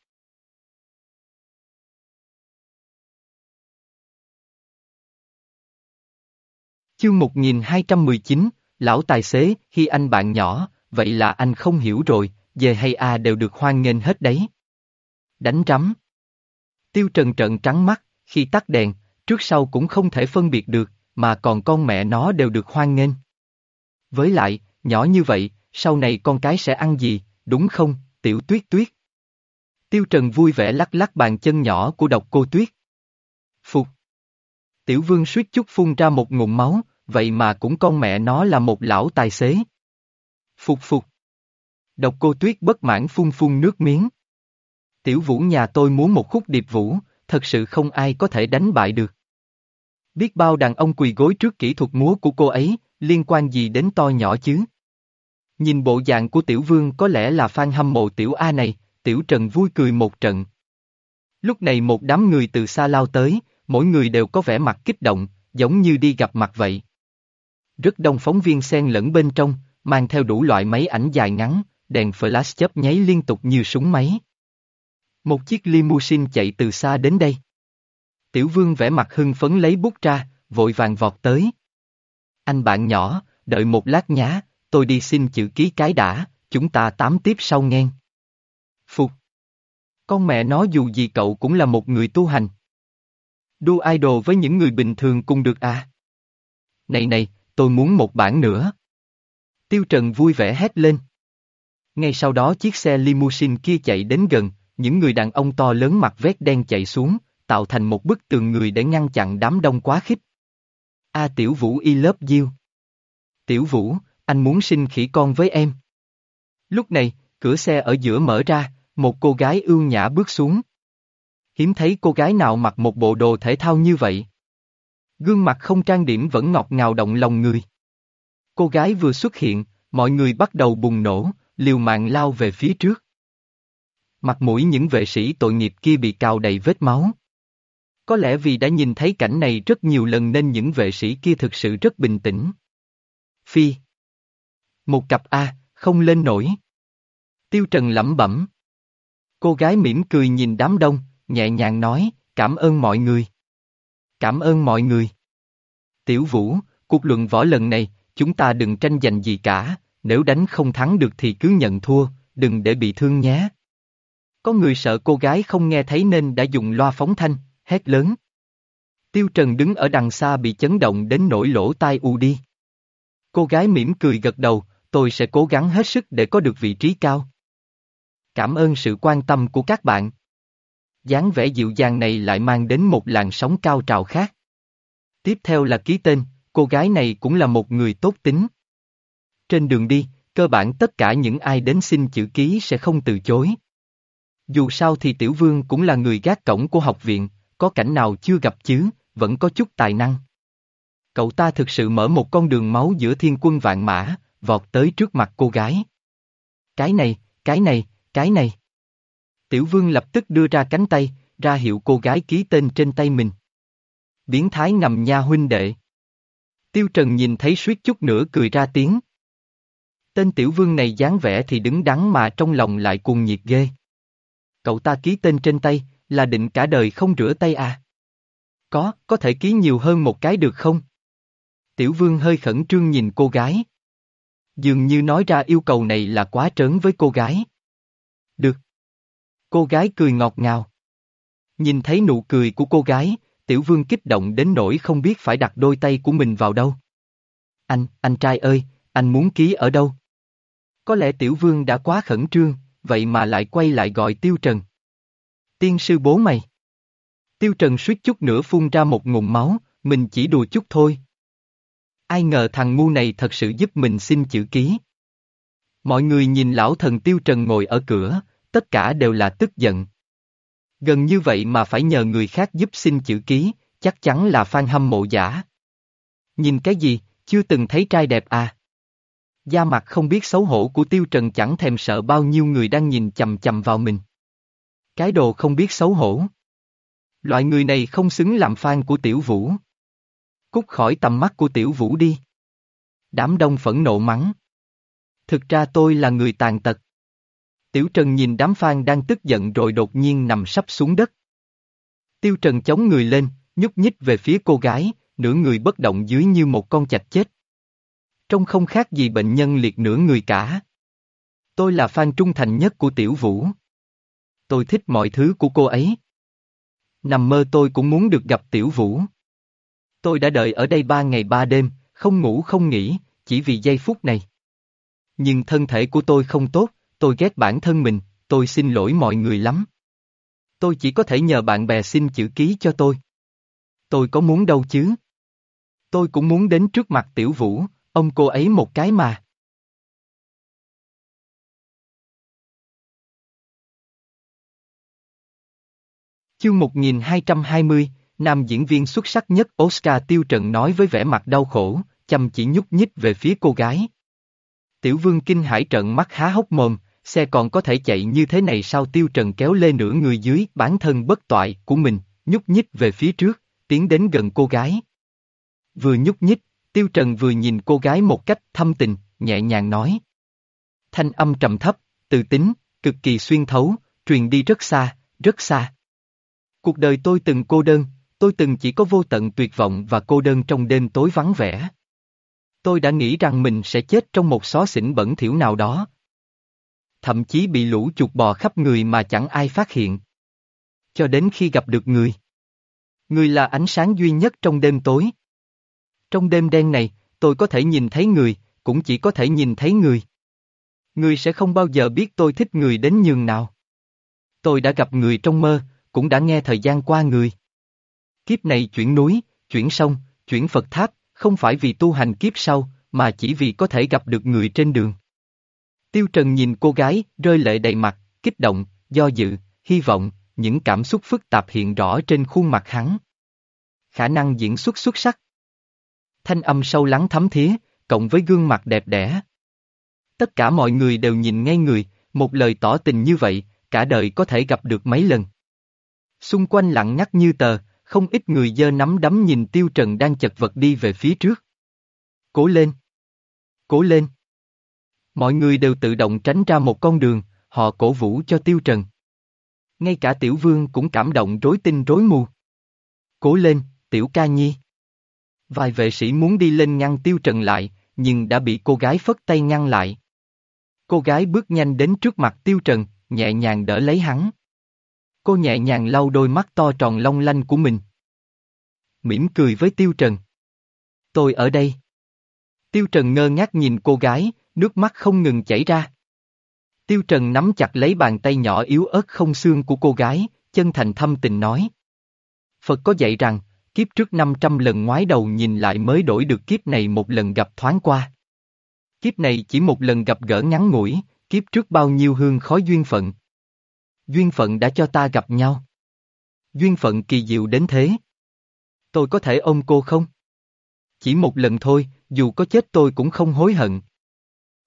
Chương 1219, Lão Tài Xế, khi anh bạn nhỏ, vậy là anh không hiểu rồi, về hay A đều được hoan nghênh hết đấy. Đánh rắm. Tiêu Trần trận trắng mắt, khi tắt đèn, trước sau cũng không thể phân biệt được, mà còn con mẹ nó đều được hoan nghênh. Với lại, nhỏ như vậy, sau này con cái sẽ ăn gì, đúng không, tiểu tuyết tuyết? Tiêu Trần vui vẻ lắc lắc bàn chân nhỏ của độc cô tuyết. Phục. Tiểu vương suýt chút phun ra một ngụm máu, vậy mà cũng con mẹ nó là một lão tài xế. Phục phục. Độc cô tuyết bất mãn phun phun nước miếng. Tiểu vũ nhà tôi muốn một khúc điệp vũ, thật sự không ai có thể đánh bại được. Biết bao đàn ông quỳ gối trước kỹ thuật múa của cô ấy, liên quan gì đến to nhỏ chứ? Nhìn bộ dạng của tiểu vương có lẽ là fan hâm mộ tiểu A này, tiểu trần vui cười một trận. Lúc này một đám người từ xa lao tới, mỗi người đều có vẻ mặt kích động, giống như đi gặp mặt vậy. Rất đông phóng viên xen lẫn bên trong, mang theo đủ loại máy ảnh dài ngắn, đèn flash chớp nháy liên tục như súng máy. Một chiếc limousine chạy từ xa đến đây. Tiểu vương vẽ mặt hưng phấn lấy bút ra, vội vàng vọt tới. Anh bạn nhỏ, đợi một lát nhá, tôi đi xin chữ ký cái đã, chúng ta tám tiếp sau nghe. Phục. Con mẹ nó dù gì cậu cũng là một người tu hành. Đua idol với những người bình thường cùng được à? Này này, tôi muốn một bản nữa. Tiêu Trần vui vẻ hét lên. Ngay sau đó chiếc xe limousine kia chạy đến gần, những người đàn ông to lớn mặc vét đen chạy xuống, tạo thành một bức tường người để ngăn chặn đám đông quá khích. A Tiểu Vũ y lớp diêu. Tiểu Vũ, anh muốn sinh khỉ con với em. Lúc này, cửa xe ở giữa mở ra, một cô gái ưu nhã bước xuống. Hiếm thấy cô gái nào mặc một bộ đồ thể thao như vậy. Gương mặt không trang điểm vẫn ngọt ngào động lòng người. Cô gái vừa xuất hiện, mọi người bắt đầu bùng nổ, liều mạng lao về phía trước. Mặt mũi những vệ sĩ tội nghiệp kia bị cào đầy vết máu. Có lẽ vì đã nhìn thấy cảnh này rất nhiều lần nên những vệ sĩ kia thực sự rất bình tĩnh. Phi. Một cặp A, không lên nổi. Tiêu Trần lẩm bẩm. Cô gái mỉm cười nhìn đám đông, nhẹ nhàng nói, cảm ơn mọi người. Cảm ơn mọi người. Tiểu Vũ, cuộc luận võ lần này, chúng ta đừng tranh giành gì cả, nếu đánh không thắng được thì cứ nhận thua, đừng để bị thương nhé. Có người sợ cô gái không nghe thấy nên đã dùng loa phóng thanh, hét lớn. Tiêu Trần đứng ở đằng xa bị chấn động đến nỗi lỗ tai u đi. Cô gái mỉm cười gật đầu, tôi sẽ cố gắng hết sức để có được vị trí cao. Cảm ơn sự quan tâm của các bạn. dáng vẻ dịu dàng này lại mang đến một làn sóng cao trào khác. Tiếp theo là ký tên, cô gái này cũng là một người tốt tính. Trên đường đi, cơ bản tất cả những ai đến xin chữ ký sẽ không từ chối. Dù sao thì Tiểu Vương cũng là người gác cổng của học viện, có cảnh nào chưa gặp chứ, vẫn có chút tài năng. Cậu ta thực sự mở một con đường máu giữa thiên quân vạn mã, vọt tới trước mặt cô gái. Cái này, cái này, cái này. Tiểu Vương lập tức đưa ra cánh tay, ra hiệu cô gái ký tên trên tay mình. Biến thái ngầm nha huynh đệ. Tiêu Trần nhìn thấy suýt chút nữa cười ra tiếng. Tên Tiểu Vương này dáng vẻ thì đứng đắn mà trong lòng lại cuồng nhiệt ghê. Cậu ta ký tên trên tay, là định cả đời không rửa tay à? Có, có thể ký nhiều hơn một cái được không? Tiểu Vương hơi khẩn trương nhìn cô gái. Dường như nói ra yêu cầu này là quá trớn với cô gái. Được. Cô gái cười ngọt ngào. Nhìn thấy nụ cười của cô gái, Tiểu Vương kích động đến nỗi không biết phải đặt đôi tay của mình vào đâu. Anh, anh trai ơi, anh muốn ký ở đâu? Có lẽ Tiểu Vương đã quá khẩn trương, vậy mà lại quay lại gọi Tiêu Trần. Tiên sư bố mày. Tiêu Trần suýt chút nữa phun ra một ngụm máu, mình chỉ đùa chút thôi. Ai ngờ thằng ngu này thật sự giúp mình xin chữ ký. Mọi người nhìn lão thần Tiêu Trần ngồi ở cửa, tất cả đều là tức giận. Gần như vậy mà phải nhờ người khác giúp xin chữ ký, chắc chắn là fan hâm mộ giả. Nhìn cái gì, chưa từng thấy trai đẹp à? Da mặt không biết xấu hổ của Tiêu Trần chẳng thèm sợ bao nhiêu người đang nhìn chầm chầm vào mình. Cái đồ không biết xấu hổ. Loại người này không xứng làm fan của Tiểu Vũ. Cút khỏi tầm mắt của Tiểu Vũ đi. Đám đông phẫn nộ mắng. Thực ra tôi là người tàn tật. Tiểu Trần nhìn đám fan đang tức giận rồi đột nhiên nằm sắp xuống đất. Tiêu Trần chống người lên, nhúc nhích về phía cô gái, nửa người bất động dưới như một con chạch chết. Trông không khác gì bệnh nhân liệt nửa người cả. Tôi là fan trung thành nhất của Tiểu Vũ. Tôi thích mọi thứ của cô ấy. Nằm mơ tôi cũng muốn được gặp Tiểu Vũ. Tôi đã đợi ở đây ba ngày ba đêm, không ngủ không nghỉ, chỉ vì giây phút này. Nhưng thân thể của tôi không tốt, tôi ghét bản thân mình, tôi xin lỗi mọi người lắm. Tôi chỉ có thể nhờ bạn bè xin chữ ký cho tôi. Tôi có muốn đâu chứ. Tôi cũng muốn đến trước mặt tiểu vũ, ông cô ấy một cái mà. Chương 1220, nam diễn viên xuất sắc nhất Oscar Tiêu Trần nói với vẻ mặt đau khổ, chăm chỉ nhúc nhích về phía cô gái. Tiểu vương kinh hải trận mắt há hốc mồm, xe còn có thể chạy như thế này sao Tiêu Trần kéo lê nửa người dưới bản thân bất toại của mình, nhúc nhích về phía trước, tiến đến gần cô gái. Vừa nhúc nhích, Tiêu Trần vừa nhìn cô gái một cách thâm tình, nhẹ nhàng nói. Thanh âm trầm thấp, từ tính, cực kỳ xuyên thấu, truyền đi rất xa, rất xa. Cuộc đời tôi từng cô đơn, tôi từng chỉ có vô tận tuyệt vọng và cô đơn trong đêm tối vắng vẻ. Tôi đã nghĩ rằng mình sẽ chết trong một xó xỉnh bẩn thỉu nào đó. Thậm chí bị lũ chuột bò khắp người mà chẳng ai phát hiện. Cho đến khi gặp được người. Người là ánh sáng duy nhất trong đêm tối. Trong đêm đen này, tôi có thể nhìn thấy người, cũng chỉ có thể nhìn thấy người. Người sẽ không bao giờ biết tôi thích người đến nhường nào. Tôi đã gặp người trong mơ, cũng đã nghe thời gian qua người. Kiếp này chuyển núi, chuyển sông, chuyển Phật tháp, không phải vì tu hành kiếp sau, mà chỉ vì có thể gặp được người trên đường. Tiêu Trần nhìn cô gái, rơi lệ đầy mặt, kích động, do dự, hy vọng, những cảm xúc phức tạp hiện rõ trên khuôn mặt hắn. Khả năng diễn xuất xuất sắc. Thanh âm sâu lắng thấm thía, cộng với gương mặt đẹp đẽ. Tất cả mọi người đều nhìn ngay người, một lời tỏ tình như vậy, cả đời có thể gặp được mấy lần. Xung quanh lặng ngắt như tờ, không ít người dơ nắm đấm nhìn Tiêu Trần đang chật vật đi về phía trước. Cố lên! Cố lên! Mọi người đều tự động tránh ra một con đường, họ cổ vũ cho Tiêu Trần. Ngay cả Tiểu Vương cũng cảm động rối tinh rối mù. Cố lên, Tiểu Ca Nhi! Vài vệ sĩ muốn đi lên ngăn Tiêu Trần lại, nhưng đã bị cô gái phất tay ngăn lại. Cô gái bước nhanh đến trước mặt Tiêu Trần, nhẹ nhàng đỡ lấy hắn. Cô nhẹ nhàng lau đôi mắt to tròn long lanh của mình. Mỉm cười với Tiêu Trần. Tôi ở đây. Tiêu Trần ngơ ngác nhìn cô gái, nước mắt không ngừng chảy ra. Tiêu Trần nắm chặt lấy bàn tay nhỏ yếu ớt không xương của cô gái, chân thành thâm tình nói. Phật có dạy rằng, kiếp trước 500 lần ngoái đầu nhìn lại mới đổi được kiếp này một lần gặp thoáng qua. Kiếp này chỉ một lần gặp gỡ ngắn ngủi, kiếp trước bao nhiêu hương khói duyên phận. Duyên phận đã cho ta gặp nhau. Duyên phận kỳ diệu đến thế. Tôi có thể ôm cô không? Chỉ một lần thôi, dù có chết tôi cũng không hối hận.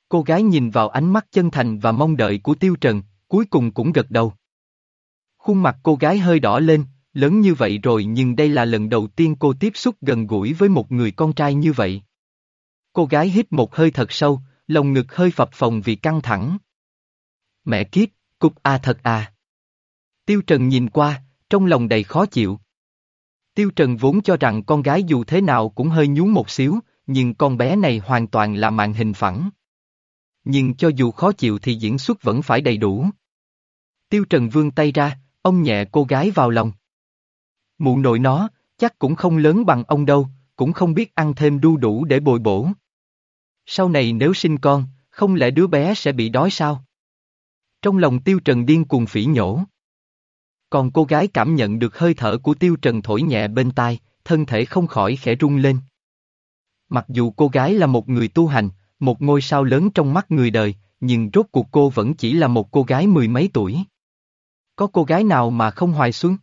Cô gái nhìn vào ánh mắt chân thành và mong đợi của Tiêu Trần, cuối cùng cũng gật đầu. Khuôn mặt cô gái hơi đỏ lên, lớn như vậy rồi nhưng đây là lần đầu tiên cô tiếp xúc gần gũi với một người con trai như vậy. Cô gái hít một hơi thật sâu, lồng ngực hơi phập phồng vì căng thẳng. Mẹ kiếp, cục a thật à. Tiêu Trần nhìn qua, trong lòng đầy khó chịu. Tiêu Trần vốn cho rằng con gái dù thế nào cũng hơi nhún một xíu, nhưng con bé này hoàn toàn là màn hình phẳng. Nhưng cho dù khó chịu thì diễn xuất vẫn phải đầy đủ. Tiêu Trần vươn tay ra, ông nhẹ cô gái vào lòng. Mụ nội nó, chắc cũng không lớn bằng ông đâu, cũng không biết ăn thêm đu đủ để bồi bổ. Sau này nếu sinh con, không lẽ đứa bé sẽ bị đói sao? Trong lòng Tiêu Trần điên cuồng phỉ nhổ. Còn cô gái cảm nhận được hơi thở của Tiêu Trần thổi nhẹ bên tai, thân thể không khỏi khẽ rung lên. Mặc dù cô gái là một người tu hành, một ngôi sao lớn trong mắt người đời, nhưng rốt cuộc cô vẫn chỉ là một cô gái mười mấy tuổi. Có cô gái nào mà không hoài xuân?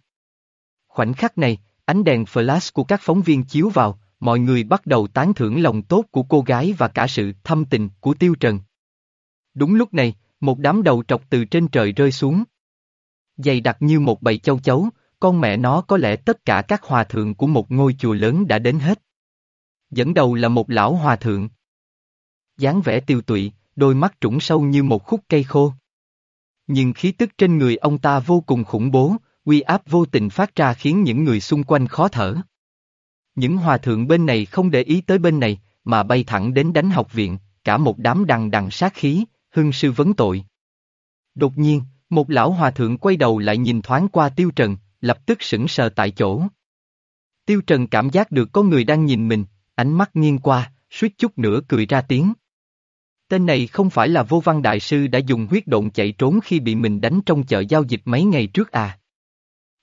Khoảnh khắc này, ánh đèn flash của các phóng viên chiếu vào, mọi người bắt đầu tán thưởng lòng tốt của cô gái và cả sự thâm tình của Tiêu Trần. Đúng lúc này, một đám đầu trọc từ trên trời rơi xuống. Dày đặc như một bầy châu chấu, con mẹ nó có lẽ tất cả các hòa thượng của một ngôi chùa lớn đã đến hết. Dẫn đầu là một lão hòa thượng. dáng vẻ tiêu tụy, đôi mắt trũng sâu như một khúc cây khô. Nhưng khí tức trên người ông ta vô cùng khủng bố, uy áp vô tình phát ra khiến những người xung quanh khó thở. Những hòa thượng bên này không để ý tới bên này, mà bay thẳng đến đánh học viện, cả một đám đằng đằng sát khí, hưng sư vấn tội. Đột nhiên, một lão hòa thượng quay đầu lại nhìn thoáng qua Tiêu Trần, lập tức sững sờ tại chỗ. Tiêu Trần cảm giác được có người đang nhìn mình, ánh mắt nghiêng qua, suýt chút nữa cười ra tiếng. Tên này không phải là vô văn đại sư đã dùng huyết động chạy trốn khi bị mình đánh trong chợ giao dịch mấy ngày trước à?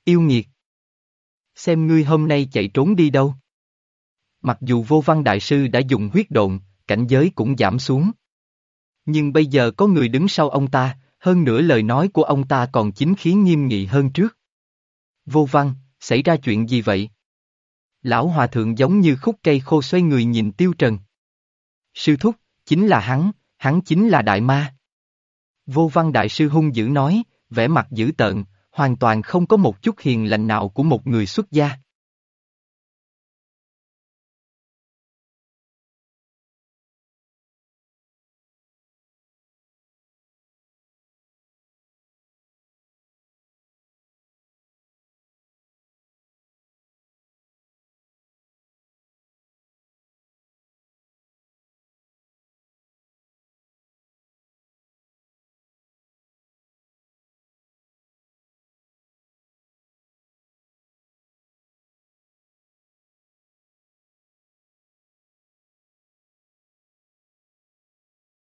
Yêu nghiệt! Xem ngươi hôm nay chạy trốn đi đâu? Mặc dù vô văn đại sư đã dùng huyết động, cảnh giới cũng giảm xuống. Nhưng bây giờ có người đứng sau ông ta, hơn nữa lời nói của ông ta còn chính khí nghiêm nghị hơn trước. Vô văn, xảy ra chuyện gì vậy? Lão hòa thượng giống như khúc cây khô xoay người nhìn tiêu trần. Sư thúc, chính là hắn, hắn chính là đại ma. Vô văn đại sư hung dữ nói, vẻ mặt dữ tợn, hoàn toàn không có một chút hiền lành nào của một người xuất gia.